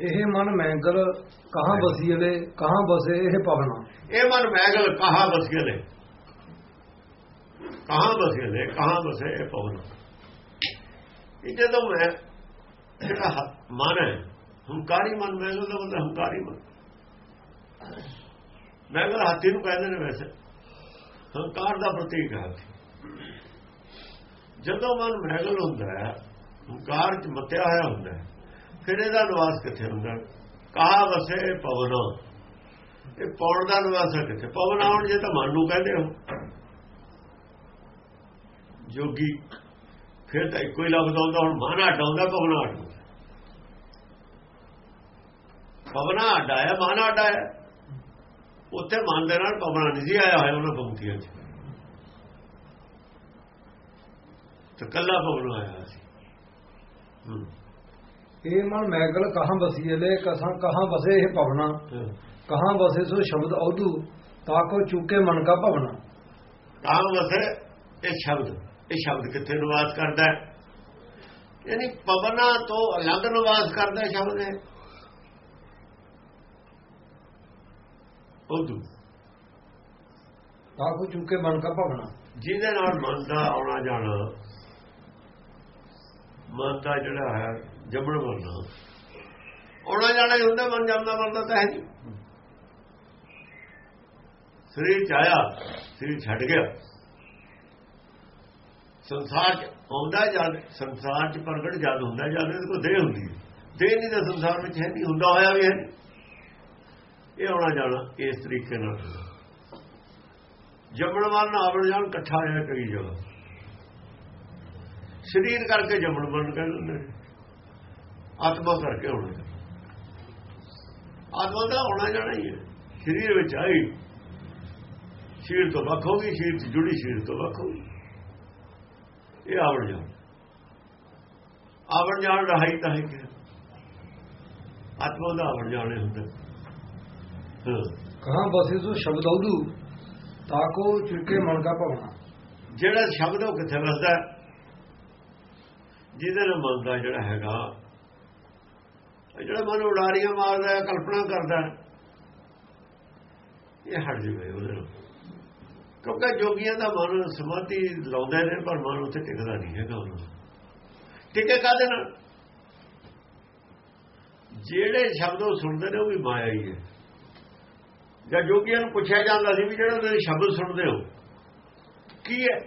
ਇਹ ਮਨ ਮੈਂਗਲ ਕਹਾਂ ਬਸੀਲੇ ਕਹਾਂ ਬਸੇ ਇਹ ਪਵਨਾ। ਇਹ ਮਨ ਮੈਗਲ ਕਹਾ ਬਸੇ ਨੇ ਕਹਾਂ ਬਸੇ ਨੇ ਕਹਾਂ ਬਸੇ ਇਹ ਪਵਨ। ਇਹ ਜਦੋਂ ਮੈਂ ਜਿਹੜਾ ਮਨ ਹੈ ਹੰਕਾਰੀ ਮਨ ਮੈਗਲ ਦਾ ਮਤਲਬ ਹੰਕਾਰੀ ਮਨ। ਮੈਗਲ ਹਾਥੀ ਨੂੰ ਕਹਿੰਦੇ ਨੇ ਵੈਸੇ। ਹੰਕਾਰ ਦਾ ਪ੍ਰਤੀਕ ਹੈ ਜਦੋਂ ਮਨ ਮੈਗਲ ਹੁੰਦਾ ਹੈ ਹੰਕਾਰ ਚ ਮਤਿਆ ਹੋਇਆ ਹੁੰਦਾ ਹੈ ਫਿਰ ਇਹਦਾ ਨਿਵਾਸ ਕਿੱਥੇ ਹੁੰਦਾ? ਕਹਾ ਵਸੇ ਪਵਨ? ਇਹ ਪੌਣ ਦਾ ਨਿਵਾਸ ਹੈ ਕਿੱਥੇ? ਪਵਨ ਆਉਣ ਜੇ ਤਾਂ ਮਨ ਨੂੰ ਕਹਿੰਦੇ ਹੋ। ਜੋਗੀ, ਫਿਰ ਤਾਂ ਇੱਕੋ ਹੀ ਲਫ਼ਜ਼ ਆਉਂਦਾ, ਹੁਣ ਮਨ ਹਟ ਆਉਂਦਾ ਪਵਨ ਹਟ ਆਉਂਦਾ ਪਵਨਾ ਹਟ ਆਇਆ, ਮਨ ਹਟ ਆਇਆ। ਉੱਥੇ ਮਨ ਦੇ ਨਾਲ ਪਵਨਾ ਨਹੀਂ ਆਇਆ ਹੋਇਆ ਉਹਨਾਂ ਪੰਕਤੀਆਂ 'ਚ। ਤੇ ਕੱਲਾ ਪਵਨ ਆਇਆ ਸੀ। ਹੂੰ। ਇਹ ਮਨ ਮੈਂਗਲ ਕਹਾਂ ਬਸੀਲੇ ਕਹਾਂ ਕਹਾਂ ਬਸੇ ਇਹ ਪਵਨਾ ਹਾਂ। ਕਹਾਂ ਬਸੇ ਸੋ ਸ਼ਬਦ ਔਦੂ ਤਾਕੋ ਚੁਕੇ ਮਨ ਕਾ ਭਵਨਾ। ਤਾਂ ਵਸੇ ਇਹ ਸ਼ਬਦ ਇਹ ਸ਼ਬਦ ਕਿੱਥੇ ਨਿਵਾਸ ਕਰਦਾ ਹੈ? ਯਾਨੀ ਪਵਨਾ ਤੋਂ ਅਲੱਗ ਨਿਵਾਸ ਕਰਦਾ ਸ਼ਬਦ ਹੈ ਉਦੋਂ ਤਾਕੋ ਚੁਕੇ ਮਨ ਕਾ ਭਵਨਾ। ਜਿਹਦੇ ਨਾਲ ਮਨ ਦਾ ਆਉਣਾ ਜਾਣਾ ਮਨ ਦਾ ਜਿਹੜਾ ਹੈ ਜੰਮਣ ਮਰਨਾ ਆਉਣਾ ਜਾਣਾ ਹੀ ਹੁੰਦਾ ਮਨ ਜੰਮਦਾ ਮਰਦਾ ਤਾਂ ਹੈ ਨਹੀਂ। ਸਰੀਰ ਚ ਆਇਆ ਸਰੀਰ ਛੱਡ ਗਿਆ। ਸੰਸਾਰ ਚ ਆਉਂਦਾ ਜਦ ਸੰਸਾਰ ਚ ਪ੍ਰਗਟ ਜਦ ਹੁੰਦਾ ਜਦ ਇਹਦੇ ਕੋਲ ਦੇਹ ਹੁੰਦੀ ਹੈ। ਦੇਹ ਨਹੀਂ ਤਾਂ ਸੰਸਾਰ ਵਿੱਚ ਹੈ ਨਹੀਂ ਹੁੰਦਾ ਹੋਇਆ ਵੀ ਹੈ ਇਹ ਆਉਣਾ ਜਾਣਾ ਇਸ ਤਰੀਕੇ ਨਾਲ। ਜੰਮਣ ਮਰਨ ਆਵਣ ਜਾਣ ਇਕੱਠਾ ਹੋਇਆ ਕਈ ਜਗ੍ਹਾ ਸਰੀਰ ਕਰਕੇ ਜੰਮਣ ਮਰਨ ਕਹਿੰਦੇ ਨੇ। ਆਤਮਾ ਕਰਕੇ ਹੋਣਾ। ਆਤਮਾ ਦਾ ਹੋਣਾ ਜਾਣਾ ਹੀ ਹੈ। ਸਰੀਰ ਵਿੱਚ ਆਈ ਸਰੀਰ ਤੋਂ ਵੱਖ ਹੋ ਗਈ ਸਰੀਰ ਚ ਜੁੜੀ ਸਰੀਰ ਤੋਂ ਵੱਖ ਹੋ ਗਈ। ਇਹ ਆਵਣ ਜਾਣ। ਆਵਣ ਜਾਣ ਰਹਾਈ ਤਾਂ ਹੈ ਕਿ ਆਤਮਾ ਦਾ ਆਵਣ ਜਾਣੇ ਹੁੰਦਾ। ਹਾਂ। ਕਹਾਂ ਬਸੇ ਸੋ ਸ਼ਬਦ ਔਦੂ ਤਾਕੋ ਚੁਕੇ ਮਨ ਕਾ ਭਵਨਾ। ਜਿਹੜਾ ਸ਼ਬਦ ਉਹ ਕਿੱਥੇ ਵਸਦਾ? ਜਿਹਦੇ ਨਾਲ ਮਨ ਦਾ ਜਿਹੜਾ ਹੈਗਾ ਜਿਹੜਾ ਮਨ ਉਡਾਰੀਆਂ ਮਾਰਦਾ ਹੈ, ਕਲਪਨਾ ਕਰਦਾ ਇਹ ਹਟ ਜਵੇ ਉਹਦੇ ਨਾਲ। ਕਿਉਂਕਿ ਜੋਗੀਆਂ ਦਾ ਮਨ ਸਮਾਧੀ ਲਾਉਂਦੇ ਨੇ, ਪਰ ਮਨ ਉੱਥੇ ਟਿਕਦਾ ਨਹੀਂ ਹੈਗਾ ਉਹਨਾਂ। ਦਾ ਟਿਕੇ ਕਾਦੇ ਨਾਲ? ਜਿਹੜੇ ਸ਼ਬਦ ਉਹ ਸੁਣਦੇ ਨੇ, ਉਹ ਵੀ ਮਾਇਆ ਹੀ ਹੈ। ਜਾਂ ਜੋਗੀਆਂ ਨੂੰ ਪੁੱਛਿਆ ਜਾਂਦਾ ਸੀ ਵੀ ਜਿਹੜਾ ਤੁਸੀਂ ਸ਼ਬਦ ਸੁਣਦੇ ਹੋ, ਕੀ ਹੈ?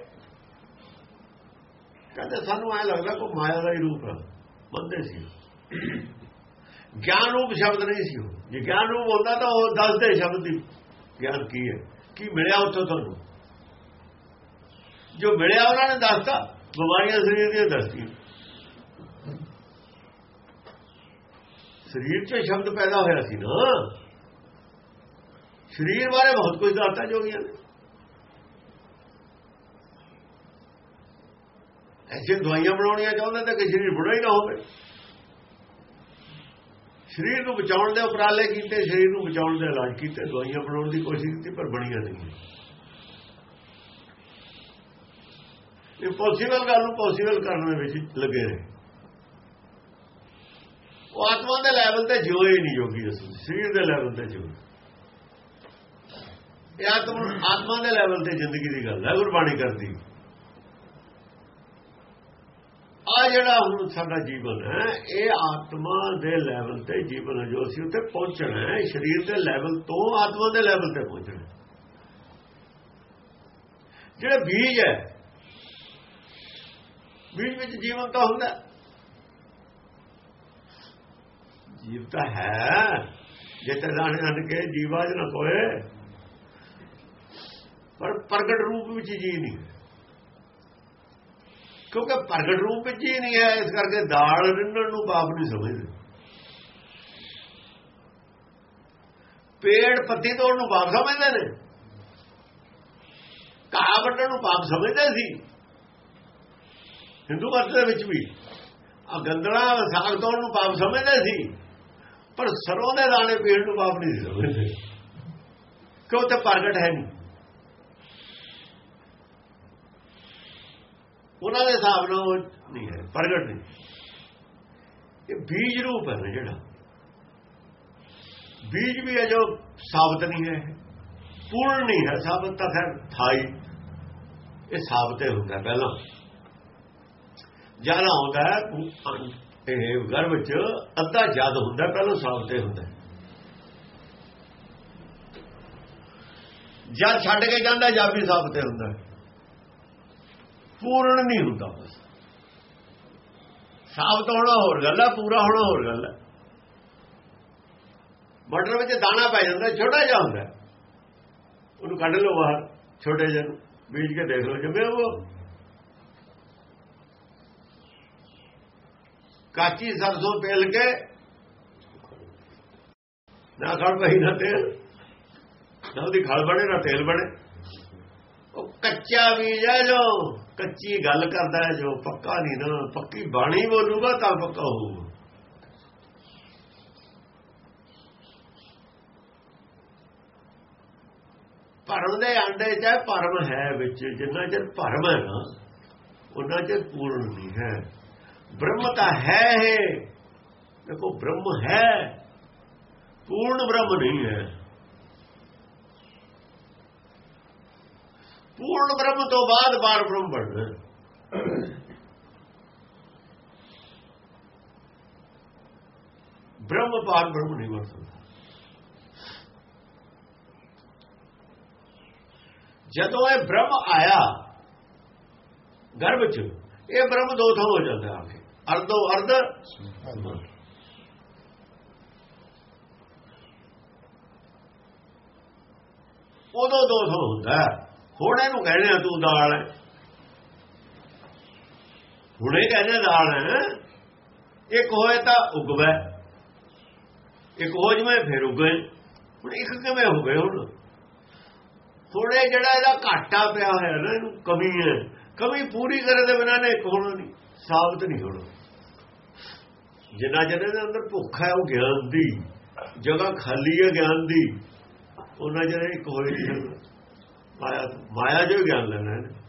ਕਹਿੰਦੇ ਸਾਨੂੰ ਐ ਲੱਗਦਾ ਕੋਈ ਮਾਇਆ ਦਾ ਹੀ ਰੂਪ ਹੈ ਬੰਦੇ ਸੀ ਗਿਆਨ ਰੂਪ ਸ਼ਬਦ ਨਹੀਂ ਸੀ ਉਹ। ਜੇ ਗਿਆਨ ਰੂਪ ਹੁੰਦਾ ਤਾਂ ਉਹ ਦੱਸਦੇ ਸ਼ਬਦ ਦੀ ਗਿਆਨ ਕੀ ਹੈ, ਕੀ ਮਿਲਿਆ ਉੱਥੋਂ ਤੁਹਾਨੂੰ? ਜੋ ਮਿਲਿਆ ਉਹਨਾਂ ਨੇ ਦੱਸਤਾ, ਬਿਮਾਰੀਆਂ ਸਰੀਰ ਦੀਆਂ ਦੱਸਤੀਆਂ। ਸਰੀਰ 'ਚ ਸ਼ਬਦ ਪੈਦਾ ਹੋਇਆ ਸੀ ਨਾ। ਸਰੀਰ ਬਾਰੇ ਬਹੁਤ ਕੁਝ ਦੱਸਤਾ ਜੋਗੀਆਂ ਨੇ। ਐਸੇ ਦਵਾਈਆਂ ਬਣਾਉਣੀਆਂ ਚਾਹੁੰਦੇ ਤਾਂ ਕਿ ਸਰੀਰ ਬੁੜਾ ਹੀ ਨਾ ਹੋਵੇ। ਸਰੀਰ ਨੂੰ ਬਚਾਉਣ ਦੇ ਉਪਰਾਲੇ ਕੀਤੇ, ਸਰੀਰ ਨੂੰ ਬਚਾਉਣ ਦੇ ਇਲਾਜ ਕੀਤੇ। ਦਵਾਈਆਂ ਬਣਾਉਣ ਦੀ ਕੋਸ਼ਿਸ਼ ਕੀਤੀ, ਪਰ ਬਣੀਆਂ ਨਹੀਂ। ਇੰਪੋਸੀਬਲ ਗੱਲ ਨੂੰ ਪੋਸੀਬਲ ਕਰਨ ਦੇ ਵਿੱਚ ਲੱਗੇ ਰਹੇ ਉਹ ਆਤਮਾ ਦੇ ਲੈਵਲ ਤੇ ਜਿਉਏ ਹੀ ਨਹੀਂ ਜੋਗੀ ਅਸੀਂ। ਸਰੀਰ ਦੇ ਲੈਵਲ ਤੇ ਜਿਉਏ ਇਹ ਆਤਮਾ ਆਤਮਾ ਦੇ ਲੈਵਲ ਤੇ ਜ਼ਿੰਦਗੀ ਦੀ ਗੱਲ ਹੈ, ਗੁਰਬਾਣੀ ਕਰਦੀ ਆ ਜਿਹੜਾ ਹੁਣ ਸਾਡਾ ਜੀਵਨ ਹੈ, ਇਹ ਆਤਮਾ ਦੇ ਲੈਵਲ ਤੇ ਜੀਵਨ ਹੈ, ਜੋ ਅਸੀਂ ਉੱਤੇ ਪਹੁੰਚਣਾ ਹੈ, ਸਰੀਰ ਦੇ ਲੈਵਲ ਤੋਂ ਆਤਮਾ ਦੇ ਲੈਵਲ ਤੇ ਪਹੁੰਚਣਾ ਜਿਹੜਾ ਬੀਜ ਹੈ, ਬੀਜ ਵਿੱਚ ਜੀਵਨ ਤਾਂ ਹੁੰਦਾ ਜੀਵ ਤਾਂ ਹੈ, ਜੇ ਤੇ ਦਾਣੇ ਅੰਨ ਕੇ ਜੀਵਾਜ ਨਾ ਕੋਏ ਪਰ ਪ੍ਰਗਟ ਰੂਪ ਵਿੱਚ ਜੀ ਨਹੀਂ। ਕਿਉਂਕਿ ਪ੍ਰਗਟ ਰੂਪ ਵਿੱਚ ਹੀ ਨਹੀਂ ਹੈ, ਇਸ ਕਰਕੇ ਦਾਲ ਰਿੰਨਣ ਨੂੰ ਪਾਪ ਨਹੀਂ ਸਮਝਦੇ। ਪੇੜ ਪੱਤੀ ਤੋੜਨ ਨੂੰ ਪਾਪ ਸਮਝਦੇ ਨੇ। ਘਾਹ ਵੱਢਣ ਨੂੰ ਪਾਪ ਸਮਝਦੇ ਸੀ। ਹਿੰਦੂ ਮਤ ਦੇ ਵਿੱਚ ਵੀ ਆ ਗੰਦਲਾ ਸਾਗ ਤੋੜਨ ਨੂੰ ਪਾਪ ਸਮਝਦੇ ਸੀ, ਪਰ ਸਰੋਂ ਦੇ ਦਾਣੇ ਪੇੜ ਨੂੰ ਪਾਪ ਨਹੀਂ ਸੀ ਸਮਝਦੇ। ਕਿਉਂ ਤੇ ਪ੍ਰਗਟ ਹੈ ਨਹੀਂ? ਉਹਨਾਂ ਦੇ ਹਿਸਾਬ ਨਾਲ ਉਹ ਨਹੀਂ ਹੈ, ਪ੍ਰਗਟ ਨਹੀਂ। ਇਹ ਬੀਜ ਰੂਪ ਹੈ ਨਾ ਜਿਹੜਾ। ਬੀਜ ਵੀ ਹੈ ਜੋ ਸਾਬਤ ਨਹੀਂ ਹੈ। ਪੂਰਨ ਨਹੀਂ ਹੈ, ਸਾਬਤ ਤਾਂ ਖੈਰ ਥਾਈ ਇਹ ਸਾਬਤ ਹੁੰਦਾ ਪਹਿਲਾਂ। ਜਦ ਆਉਂਦਾ ਇਹ ਗਰਭ ਚ ਅੱਧਾ ਜਦ ਹੁੰਦਾ, ਪਹਿਲਾਂ ਸਾਬਤ ਹੁੰਦਾ। ਜਦ ਛੱਡ ਕੇ ਜਾਂਦਾ ਜਾਂ ਵੀ ਸਾਬਤ ਹੀ ਹੁੰਦਾ। ਪੂਰਨ ਨਹੀਂ ਹੁੰਦਾ ਬਸ ਸਾਬਤ ਹੋਣਾ ਹੋਰ ਗੱਲ ਹੈ ਪੂਰਾ ਹੋਣਾ ਹੋਰ ਗੱਲ ਹੈ ਮਟਰ ਵਿੱਚ ਦਾਣਾ ਪੈ ਜਾਂਦਾ, ਛੋਟਾ ਜਿਹਾ ਹੁੰਦਾ। ਉਹਨੂੰ ਕੱਢ ਲਓ ਬਾਹਰ, ਛੋਟੇ ਜਿਹੇ ਨੂੰ, ਬੀਜ ਕੇ ਦੇਖ ਲਓ, ਜੰਮਿਆ ਉਹ ਕਾਚੀ ਸਰਸੋਂ ਪੇਲ ਕੇ, ਨਾ ਖੜ ਪਈ, ਨਾ ਤੇਲ। ਨਾ ਉਹਦੀ ਖਲ ਬਣੇ, ਨਾ ਤੇਲ ਬਣੇ। ਉਹ ਕੱਚਾ ਬੀਜ ਹੈ ਜੋ। ਕੱਚੀ ਗੱਲ ਕਰਦਾ ਹੈ, ਜੋ ਪੱਕਾ ਨਹੀਂ ਨਾ, ਪੱਕੀ ਬਾਣੀ ਬੋਲੂਗਾ ਤਾਂ ਪੱਕਾ ਹੋਊਗਾ। ਭਰਮ ਦੇ ਅੰਡੇ 'ਚ ਭਰਮ ਹੈ ਵਿੱਚ, ਜਿੰਨਾ ਚਿਰ ਭਰਮ ਹੈ ਨਾ ਉਹਨਾਂ ਚਿਰ ਪੂਰਨ ਨਹੀਂ ਹੈ। ਬ੍ਰਹਮ ਤਾਂ ਹੈ ਇਹ। ਦੇਖੋ, ਬ੍ਰਹਮ ਹੈ। ਪੂਰਨ ਬ੍ਰਹਮ ਨਹੀਂ ਹੈ। ਪੂਰਨ ਬ੍ਰਹਮ ਤੋਂ ਬਾਅਦ ਬਾਰ ਬ੍ਰਹਮ ਬਣਨਾ ਬ੍ਰਹਮ ਬਾਰ ਬ੍ਰਹਮ ਨਹੀਂ ਬਣ ਸਕਦਾ। ਜਦੋਂ ਇਹ ਬ੍ਰਹਮ ਆਇਆ, ਗਰਭ ਚ, ਇਹ ਬ੍ਰਹਮ ਦੋ ਥਾਂ ਹੋ ਜਾਂਦਾ ਆ ਕੇ। ਅਰਧੋ ਅਰਧ, ਉਦੋਂ ਦੋ ਥਾਂ ਹੁੰਦਾ। ਹੁਣ ਇਹਨੂੰ ਕਹਿੰਦੇ ਆ ਤੂੰ ਦਾਲ। ਹੈ ਹੁਣੇ ਕਹਿੰਦੇ ਦਾਲ। ਹੈ ਇੱਕ ਹੋਏ ਤਾਂ ਉਗਵੇ। ਇੱਕ ਹੋ ਜਵੇਂ ਫਿਰ ਉਗੇ। ਹੁਣ ਇੱਕ ਕਿਵੇਂ ਹੋ ਗਏ ਹੁਣ ਥੋੜੇ ਜਿਹੜਾ ਇਹਦਾ ਘਾਟਾ ਪਿਆ ਹੋਇਆ ਨਾ, ਇਹਨੂੰ ਕਮੀ ਹੈ। ਕਮੀ ਪੂਰੀ ਕਰਨ ਦੇ ਬਿਨਾਂ ਨੇ ਇੱਕ ਹੋਣਾ ਨਹੀਂ, ਸਾਬਤ ਨਹੀਂ ਹੋਣਾ। ਜਿੰਨਾ ਜਿਹਨਾਂ ਦੇ ਅੰਦਰ ਭੁੱਖ ਹੈ ਉਹ ਗਿਆਨ ਦੀ, ਜਗ੍ਹਾ ਖਾਲੀ ਹੈ ਗਿਆਨ ਦੀ, ਉਹਨਾਂ ਜਿਹੜੇ ਇੱਕ ਹੋਏ ਨਹੀਂ ਮਾਇਆ ਮਾਇਆ ਜੋ ਗਿਆਨ ਲੈਣਾ ਹੈ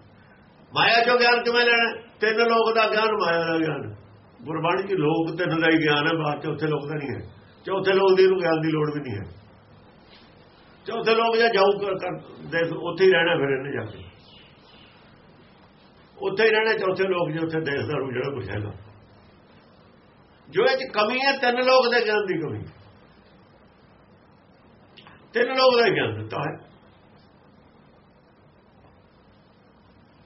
ਮਾਇਆ ਜੋ ਗਿਆਨ ਕਿਵੇਂ ਲੈਣਾ? ਤਿੰਨ ਲੋਕ ਦਾ ਗਿਆਨ ਮਾਇਆ ਦਾ ਗਿਆਨ। ਗੁਰਬਾਣੀ ਦੀ ਲੋਕ ਤਿੰਨ ਦਾ ਹੀ ਗਿਆਨ ਹੈ, ਬਾਅਦ ਚੌਥੇ ਲੋਕ ਦਾ ਨਹੀਂ ਹੈ। ਚੌਥੇ ਲੋਕ ਦੀ ਨੂੰ ਗਿਆਨ ਦੀ ਲੋੜ ਵੀ ਨਹੀਂ ਹੈ। ਚੌਥੇ ਲੋਕ ਜਾਂ ਜਾਊ ਕਰ ਉੱਥੇ ਹੀ ਰਹਿਣਾ ਫਿਰ ਇਹਨੇ ਜਾ ਕੇ। ਉੱਥੇ ਹੀ ਰਹਿਣਾ ਚੌਥੇ ਲੋਕ ਜੇ ਉੱਥੇ ਦੇਖਦਾ ਰੂ ਜਿਹੜਾ ਕੁਛ ਹੈਗਾ। ਜੋ ਇਹ ਚ ਕਮੀ ਹੈ, ਤਿੰਨ ਲੋਕ ਦੇ ਗਿਆਨ ਦੀ ਕਮੀ। ਤਿੰਨ ਲੋਕ ਦਾ ਗਿਆਨ ਦਿੱਤਾ ਹੈ।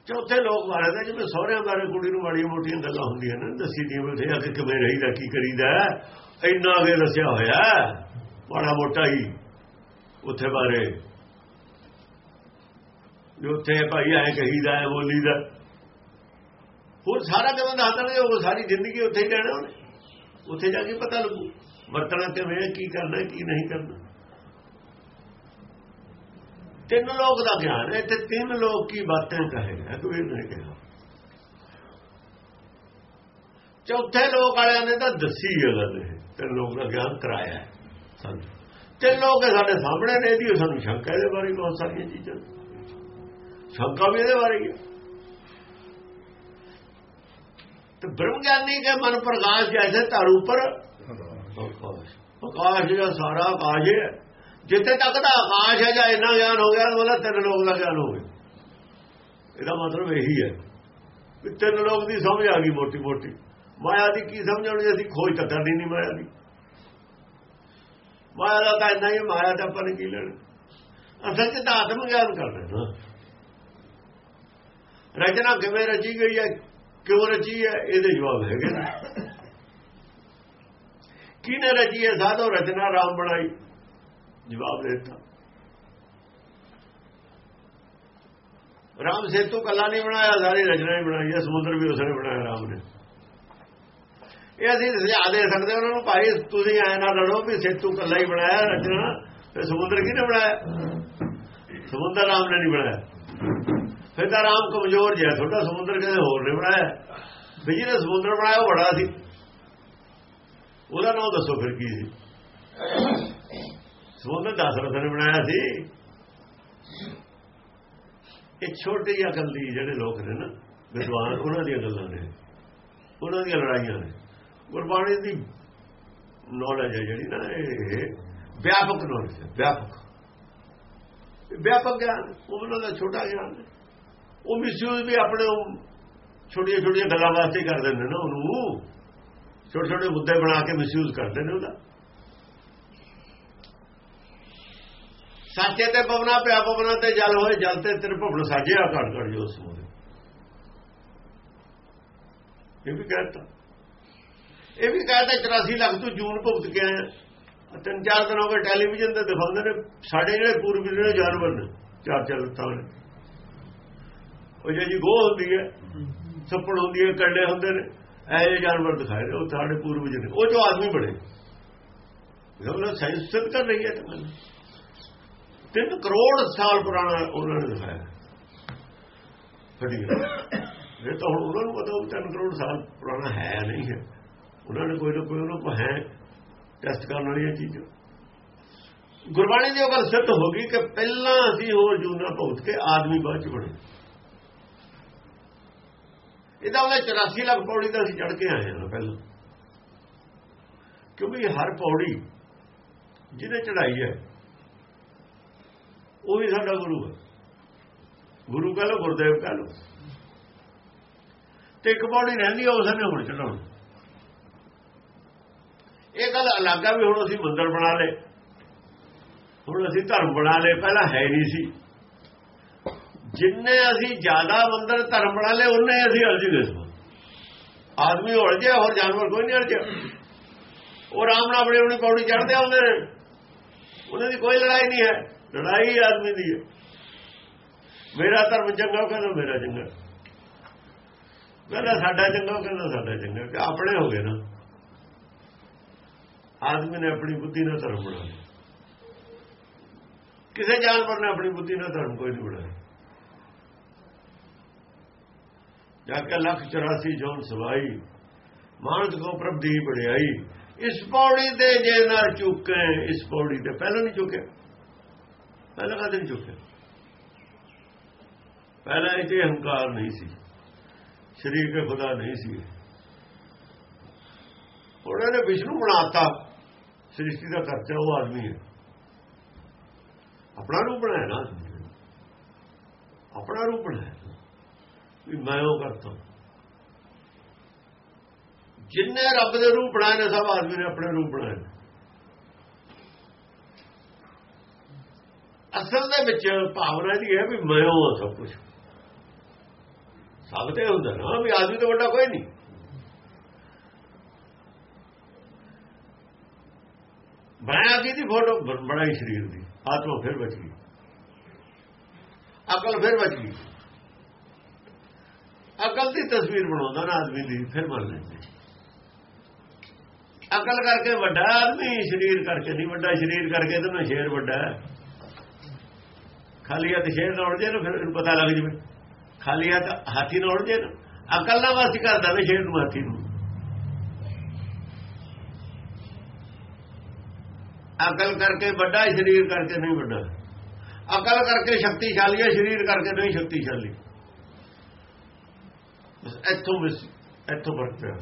ਚੌਥੇ ਲੋਕ ਬਾਰੇ ਦਾ ਜਿਵੇਂ ਸਹੁਰਿਆਂ ਬਾਰੇ ਕੁੜੀ ਨੂੰ ਮਾੜੀਆਂ ਮੋਟੀਆਂ ਗੱਲਾਂ ਹੁੰਦੀਆਂ ਨੇ, ਦੱਸੀ ਦੀਆਂ ਵੀ ਆ ਕਿ ਕਿਵੇਂ ਰਹੀਦਾ, ਕੀ ਕਰੀਦਾ, ਇੰਨਾ ਅਗੇ ਦੱਸਿਆ ਹੋਇਆ ਮਾੜਾ ਮੋਟਾ ਹੀ ਉੱਥੇ ਬਾਰੇ। ਜੋ ਉੱਥੇ ਭਾਈ ਐ ਕਹੀਦਾ ਹੈ ਬੋਲੀਦਾ। ਹੋਰ ਸਾਰਾ ਜਦੋਂ ਦੱਸਦੇ ਉਹ ਸਾਰੀ ਜ਼ਿੰਦਗੀ ਉੱਥੇ ਹੀ ਰਹਿਣਾ ਉਹਨੇ। ਉੱਥੇ ਜਾ ਕੇ ਪਤਾ ਲੱਗੂ, ਵਰਤਣਾ ਕਿਵੇਂ ਕੀ ਕਰਨਾ, ਕੀ ਨਹੀਂ ਕਰਨਾ। ਤਿੰਨ ਲੋਕ ਦਾ ਗਿਆਨ ਹੈ ਤੇ ਤਿੰਨ ਲੋਕ ਕੀ ਬਾਤਾਂ ਤੂੰ ਇਹ ਨਹੀਂ ਕਿਹਾ। ਚੌਥੇ ਲੋਕ ਵਾਲਿਆਂ ਨੇ ਤਾਂ ਦੱਸੀ ਹੈ ਗੱਲ ਇਹ ਤਿੰਨ ਲੋਕ ਦਾ ਗਿਆਨ ਕਰਾਇਆ ਸਾਨੂੰ। ਤਿੰਨ ਲੋਕ ਸਾਡੇ ਸਾਹਮਣੇ ਨੇ ਇਹਦੀ ਸਾਨੂੰ ਸ਼ੰਕਾ ਇਹਦੇ ਬਾਰੇ ਬਹੁਤ ਸਾਰੀਆਂ ਚੀਜ਼ਾਂ। ਸ਼ੰਕਾ ਵੀ ਇਹਦੇ ਬਾਰੇ ਹੈ ਤੇ ਬ੍ਰਹਮ ਗਿਆਨੀ ਕੇ ਮਨ ਪ੍ਰਕਾਸ਼ ਜੈਸੇ ਧਰੂ ਪਰ ਆਕਾਸ਼ ਦਾ ਸਾਰਾ ਆਕਾਸ਼ ਹੈ। ਜਿੱਥੇ ਤੱਕ ਦਾ ਆਕਾਸ਼ ਹੈ ਜਾਂ ਇੰਨਾ ਗਿਆਨ ਹੋ ਗਿਆ ਮਤਲਬ ਤਿੰਨ ਲੋਕ ਦਾ ਗਿਆਨ ਹੋ ਗਿਆ। ਇਹਦਾ ਮਤਲਬ ਇਹੀ ਹੈ ਕਿ ਤਿੰਨ ਲੋਕ ਦੀ ਸਮਝ ਆ ਗਈ ਮੋਟੀ ਮੋਟੀ ਮਾਇਆ ਦੀ ਕੀ ਸਮਝਣੀ ਅਸੀਂ ਖੋਜ ਤਾਂ ਕਰਨੀ ਨਹੀਂ ਮਾਇਆ ਦੀ। ਮਾਇਆ ਦਾ ਤਾਂ ਇੰਨਾ ਹੀ ਮਾਇਆ ਦਾ ਆਪਾਂ ਨੇ ਕੀ ਲੈਣਾ? ਅਸਲ 'ਚ ਤਾਂ ਆਤਮ ਗਿਆਨ ਕਰਨਾ ਨਾ ਰਚਨਾ ਕਿਵੇਂ ਰਚੀ ਗਈ ਹੈ? ਕਿਉਂ ਰਚੀ ਹੈ? ਇਹਦੇ ਜਵਾਬ ਹੈਗੇ ਨੇ। ਕਿਹਨੇ ਰਚੀ ਹੈ? ਸਾਧੋ ਰਚਨਾ ਰਾਮ ਬਣਾਈ। ਜਵਾਬ ਦੇ ਦਿੱਤਾ। ਰਾਮ ਸੇਤੂ ਕੱਲਾ ਨਹੀਂ ਬਣਾਇਆ, ਸਾਰੀ ਰਚਨਾ ਹੀ ਬਣਾਈ ਹੈ, ਸਮੁੰਦਰ ਵੀ ਉਸਨੇ ਬਣਾਇਆ ਰਾਮ ਨੇ। ਇਹ ਅਸੀਂ ਸੁਝਾਅ ਦੇ ਸਕਦੇ ਉਹਨਾਂ ਨੂੰ, ਭਾਈ ਤੁਸੀਂ ਐ ਨਾ ਲੜੋ ਵੀ ਸੇਤੂ ਕੱਲਾ ਹੀ ਬਣਾਇਆ, ਰਚਨਾ ਤੇ ਸਮੁੰਦਰ ਕਿਹਨੇ ਬਣਾਇਆ? ਸਮੁੰਦਰ ਰਾਮ ਨੇ ਨਹੀਂ ਬਣਾਇਆ। ਫਿਰ ਤਾਂ ਰਾਮ ਕਮਜ਼ੋਰ ਜਿਹਾ, ਤੁਹਾਡਾ ਸਮੁੰਦਰ ਕਿਸੇ ਹੋਰ ਨੇ ਬਣਾਇਆ। ਵੀ ਜਿਹਨੇ ਸਮੁੰਦਰ ਬਣਾਇਆ ਉਹ ਬੜਾ ਸੀ। ਉਹਦਾ ਨਾਮ ਦੱਸੋ ਫਿਰ ਕੀ ਸੀ? ਸਮੁੰਦਰ ਦਸਰਥ ਨੇ ਬਣਾਇਆ ਸੀ। ਇਹ ਛੋਟੀ ਜਿਹੀ ਅਕਲ ਦੀ ਜਿਹੜੇ ਲੋਕ ਨੇ ਨਾ, ਵਿਦਵਾਨ, ਉਹਨਾਂ ਦੀਆਂ ਗੱਲਾਂ ਨੇ। ਉਹਨਾਂ ਦੀਆਂ ਲੜਾਈਆਂ ਨੇ। ਗੁਰਬਾਣੀ ਦੀ ਨੌਲੇਜ ਹੈ ਜਿਹੜੀ ਨਾ, ਇਹ ਵਿਆਪਕ ਨੌਲੇਜ ਹੈ, ਵਿਆਪਕ। ਵਿਆਪਕ ਗਿਆਨ ਉਹਨਾਂ ਦਾ ਛੋਟਾ ਗਿਆਨ ਹੈ। ਉਹ ਮਿਸਯੂਜ਼ ਵੀ ਆਪਣੇ ਛੋਟੀਆਂ ਛੋਟੀਆਂ ਗੱਲਾਂ ਵਾਸਤੇ ਕਰ ਦਿੰਦੇ ਨੇ ਉਹਨੂੰ। ਛੋਟੇ ਛੋਟੇ ਮੁੱਦੇ ਬਣਾ ਕੇ ਮਿਸਯੂਜ਼ ਕਰਦੇ ਨੇ ਉਹਦਾ। ਸਾਚੇ ਤੇ ਪਵਨਾ ਪਿਆ, ਪਵਨਾ ਤੇ ਜਲ ਹੋਏ, ਜਲ ਤੇ ਤੇਰੇ ਭਵਨ ਸਾਜੇ ਆ, ਘੜ ਘੜ ਜੋ ਉਸ ਮੋਰੇ ਇਹ ਵੀ ਕਹਤਾ। ਇਹ ਵੀ ਕਹਤਾ 84 ਲੱਖ ਤੋਂ ਜੂਨ ਭੁਗਤ ਕੇ ਆਇਆ। ਤਿੰਨ ਚਾਰ ਦਿਨ ਹੋ ਗਏ ਟੈਲੀਵਿਜ਼ਨ ਤੇ ਦਿਖਾਉਂਦੇ ਨੇ, ਸਾਡੇ ਜਿਹੜੇ ਪੂਰਬੀ ਦੇ ਜਾਨਵਰ ਨੇ, ਚਾਰ ਚਾਰ ਲੱਤਾਂ ਨੇ ਉਹ ਜਿਹੜੀ ਗੋਹ ਹੁੰਦੀ ਹੈ, ਸੱਪੜ ਹੁੰਦੀ ਹੈ, ਕੰਡੇ ਹੁੰਦੇ ਨੇ, ਇਹ ਜਾਨਵਰ ਦਿਖਾਏ ਨੇ, ਉਹ ਸਾਡੇ ਪੂਰਵਜ ਨੇ। ਉਹ ਜੋ ਆਦਮੀ ਬਣੇ। ਉਹਨਾਂ ਸਾਇੰਸ ਸਿੱਧ ਕਰ ਰਹੀ ਹੈ ਤੁਹਾਨੂੰ 3 ਕਰੋੜ ਸਾਲ ਪੁਰਾਣਾ ਉਹਨਾਂ ਨੇ ਦਿਖਾਇਆ। ਫੜੀ ਇਹ ਤਾਂ ਹੁਣ ਉਹਨਾਂ ਨੂੰ ਪਤਾ ਉਹ 3 ਕਰੋੜ ਸਾਲ ਪੁਰਾਣਾ ਹੈ ਨਹੀਂ ਹੈ। ਉਹਨਾਂ ਨੇ ਕੋਈ ਨਾ ਕੋਈ ਉਹਨਾਂ ਕੋ ਹੈ ਟੈਸਟ ਕਰਨ ਵਾਲੀਆਂ ਚੀਜ਼ਾਂ। ਗੁਰਬਾਣੀ ਦੀ ਉਹ ਗੱਲ ਸਿੱਧ ਹੋ ਗਈ ਕਿ ਪਹਿਲਾਂ ਅਸੀਂ ਹੋਰ ਜੂਨਾ ਭੁਗਤ ਕੇ ਆਦਮੀ ਬਾਅਦ ਚ ਬਣੇ। ਇਹਦਾ ਉਹਨੇ 84 ਲੱਖ ਪੌੜੀ ਦਾ ਅਸੀਂ ਚੜ ਕੇ ਆਏ ਹਾਂ ਪਹਿਲਾਂ। ਕਿਉਂਕਿ ਹਰ ਪੌੜੀ ਜਿਹਨੇ ਚੜਾਈ ਹੈ ਉਹ ਵੀ ਸਾਡਾ ਗੁਰੂ ਹੈ। ਗੁਰੂ ਕਹ ਲੋ ਗੁਰਦੇਵ ਕਹ ਲੋ ਤੇ ਇੱਕ ਪੌੜੀ ਰਹਿੰਦੀ ਹੈ ਉਸ ਨੇ ਹੁਣ ਚੜਾਉਣੀ ਇਹ ਗੱਲ ਅਲੱਗ ਆ ਵੀ ਹੁਣ ਅਸੀਂ ਮੰਦਰ ਬਣਾ ਲਏ। ਹੁਣ ਅਸੀਂ ਧਰਮ ਬਣਾ ਲਏ, ਪਹਿਲਾਂ ਹੈ ਨਹੀਂ ਸੀ। ਜਿੰਨੇ ਅਸੀਂ ਜ਼ਿਆਦਾ ਮੰਦਰ ਧਰਮ ਬਣਾ ਲਏ, ਉਹਨੇ ਅਸੀਂ ਅਲਝ ਦੇ ਸੋ ਆਦਮੀ ਉਲਝਿਆ ਹੋਰ ਜਾਨਵਰ ਕੋਈ ਨਹੀਂ ਉਲਝਿਆ ਉਹ ਰਾਮ ਨਾਲ ਆਪਣੀ ਆਪਣੀ ਪੌੜੀ ਚੜਦੇ ਆਉਂਦੇ ਨੇ ਉਹਨਾਂ ਦੀ ਕੋਈ ਲੜਾਈ ਨਹੀਂ ਹੈ। ਲੜਾਈ ਆਦਮੀ ਦੀ ਹੈ। ਮੇਰਾ ਧਰਮ ਚੰਗਾ ਕਹਿੰਦਾ ਮੇਰਾ ਚੰਗਾ। ਕਹਿੰਦਾ ਸਾਡਾ ਚੰਗਾ ਕਹਿੰਦਾ ਸਾਡਾ ਚੰਗਾ। ਕਿ ਆਪਣੇ ਹੋ ਗਏ ਨਾ। ਆਦਮੀ ਨੇ ਆਪਣੀ ਬੁੱਧੀ ਨਾਲ ਧਰਮ ਬਣਾ ਲਿਆ। ਕਿਸੇ ਜਾਨਵਰ ਨੇ ਆਪਣੀ ਬੁੱਧੀ ਨਾਲ ਧਰਮ ਕੋਈ ਨਹੀਂ ਬਣਾਇਆ। ਜਾ ਕੇ ਲੱਖ 84 ਜੋਨ ਸਵਾਈ ਮਾਨਤ ਕੋ ਪ੍ਰਭ ਦੀ ਬੜਾਈ ਇਸ ਪੌੜੀ ਤੇ ਜੇ ਨਾ ਚੁੱਕੇ, ਇਸ ਪੌੜੀ ਤੇ ਪਹਿਲਾਂ ਨਹੀਂ ਚੁੱਕੇ। ਪਹਿਲਾਂ ਕਦੇ ਨਹੀਂ ਚੁੱਕਿਆ ਪਹਿਲਾਂ ਇਹ ਤੇ ਹੰਕਾਰ ਨਹੀਂ ਸੀ। ਸ਼ਰੀਰ ਕੇ ਖੁਦਾ ਨਹੀਂ ਸੀ। ਉਹਨਾਂ ਨੇ ਵਿਸ਼ਨੂੰ ਬਣਾਤਾ। ਸ੍ਰਿਸ਼ਟੀ ਦਾ ਕਰਤਾ ਉਹ ਆਦਮੀ ਹੈ। ਆਪਣਾ ਰੂਪ ਬਣਾਇਆ ਨਾ ਆਪਣਾ ਰੂਪ ਬਣਾਇਆ। ਵੀ ਮੈਂ ਉਹ ਕਰਤਾ। ਜਿੰਨੇ ਰੱਬ ਦੇ ਰੂਪ ਬਣਾਏ ਨੇ ਸਭ ਆਦਮੀ ਨੇ ਆਪਣੇ ਰੂਪ ਬਣਾਏ ਅਸਲ ਦੇ ਵਿੱਚ ਭਾਵਨਾ ਦੀ ਹੈ ਵੀ ਮੈਂ ਉਹ ਸਭ ਕੁਝ ਸਭ ਤੇ ਹੁੰਦਾ ਨਾ ਵੀ ਆਦਮੀ ਤੋਂ ਵੱਡਾ ਕੋਈ ਨਹੀਂ। ਬਣਾਇਆ ਕੀ ਦੀ ਫੋਟੋ ਬਣਾਈ ਸਰੀਰ ਦੀ, ਆਤਮਾ ਫਿਰ ਬਚ ਗਈ। ਅਕਲ ਫਿਰ ਬਚ ਗਈ। ਅਕਲ ਦੀ ਤਸਵੀਰ ਬਣਾਉਂਦਾ ਨਾ ਆਦਮੀ ਦੀ, ਫਿਰ ਮੰਨ ਲੈਂਦੇ। ਅਕਲ ਕਰਕੇ ਵੱਡਾ ਆਦਮੀ, ਸਰੀਰ ਕਰਕੇ ਨਹੀਂ ਵੱਡਾ, ਸਰੀਰ ਕਰਕੇ ਤਾਂ ਸ਼ੇਰ ਵੱਡਾ। ਹੈ ਖਾਲੀ ਹੱਥ ਸ਼ੇਰ ਨਾਲ ਉੜ ਜੇ ਨਾ, ਫਿਰ ਇਹਨੂੰ ਪਤਾ ਲੱਗ ਜਵੇ। ਖਾਲੀ ਹੱਥ ਹਾਥੀ ਨਾਲ ਉੜ ਜੇ ਨਾ, ਅਕਲ ਨਾਲ ਵਾਸੀ ਕਰਦਾ ਨਾ ਸ਼ੇਰ ਨੂੰ ਹਾਥੀ ਨੂੰ। ਅਕਲ ਕਰਕੇ ਵੱਡਾ ਸਰੀਰ ਕਰਕੇ ਨਹੀਂ ਵੱਡਾ। ਅਕਲ ਕਰਕੇ ਸ਼ਕਤੀਸ਼ਾਲੀ ਹੈ, ਸਰੀਰ ਕਰਕੇ ਨਹੀਂ ਸ਼ਕਤੀਸ਼ਾਲੀ। ਬਸ ਇੱਥੋਂ ਬਸ ਇੱਥੋਂ ਫ਼ਰਕ ਪਿਆ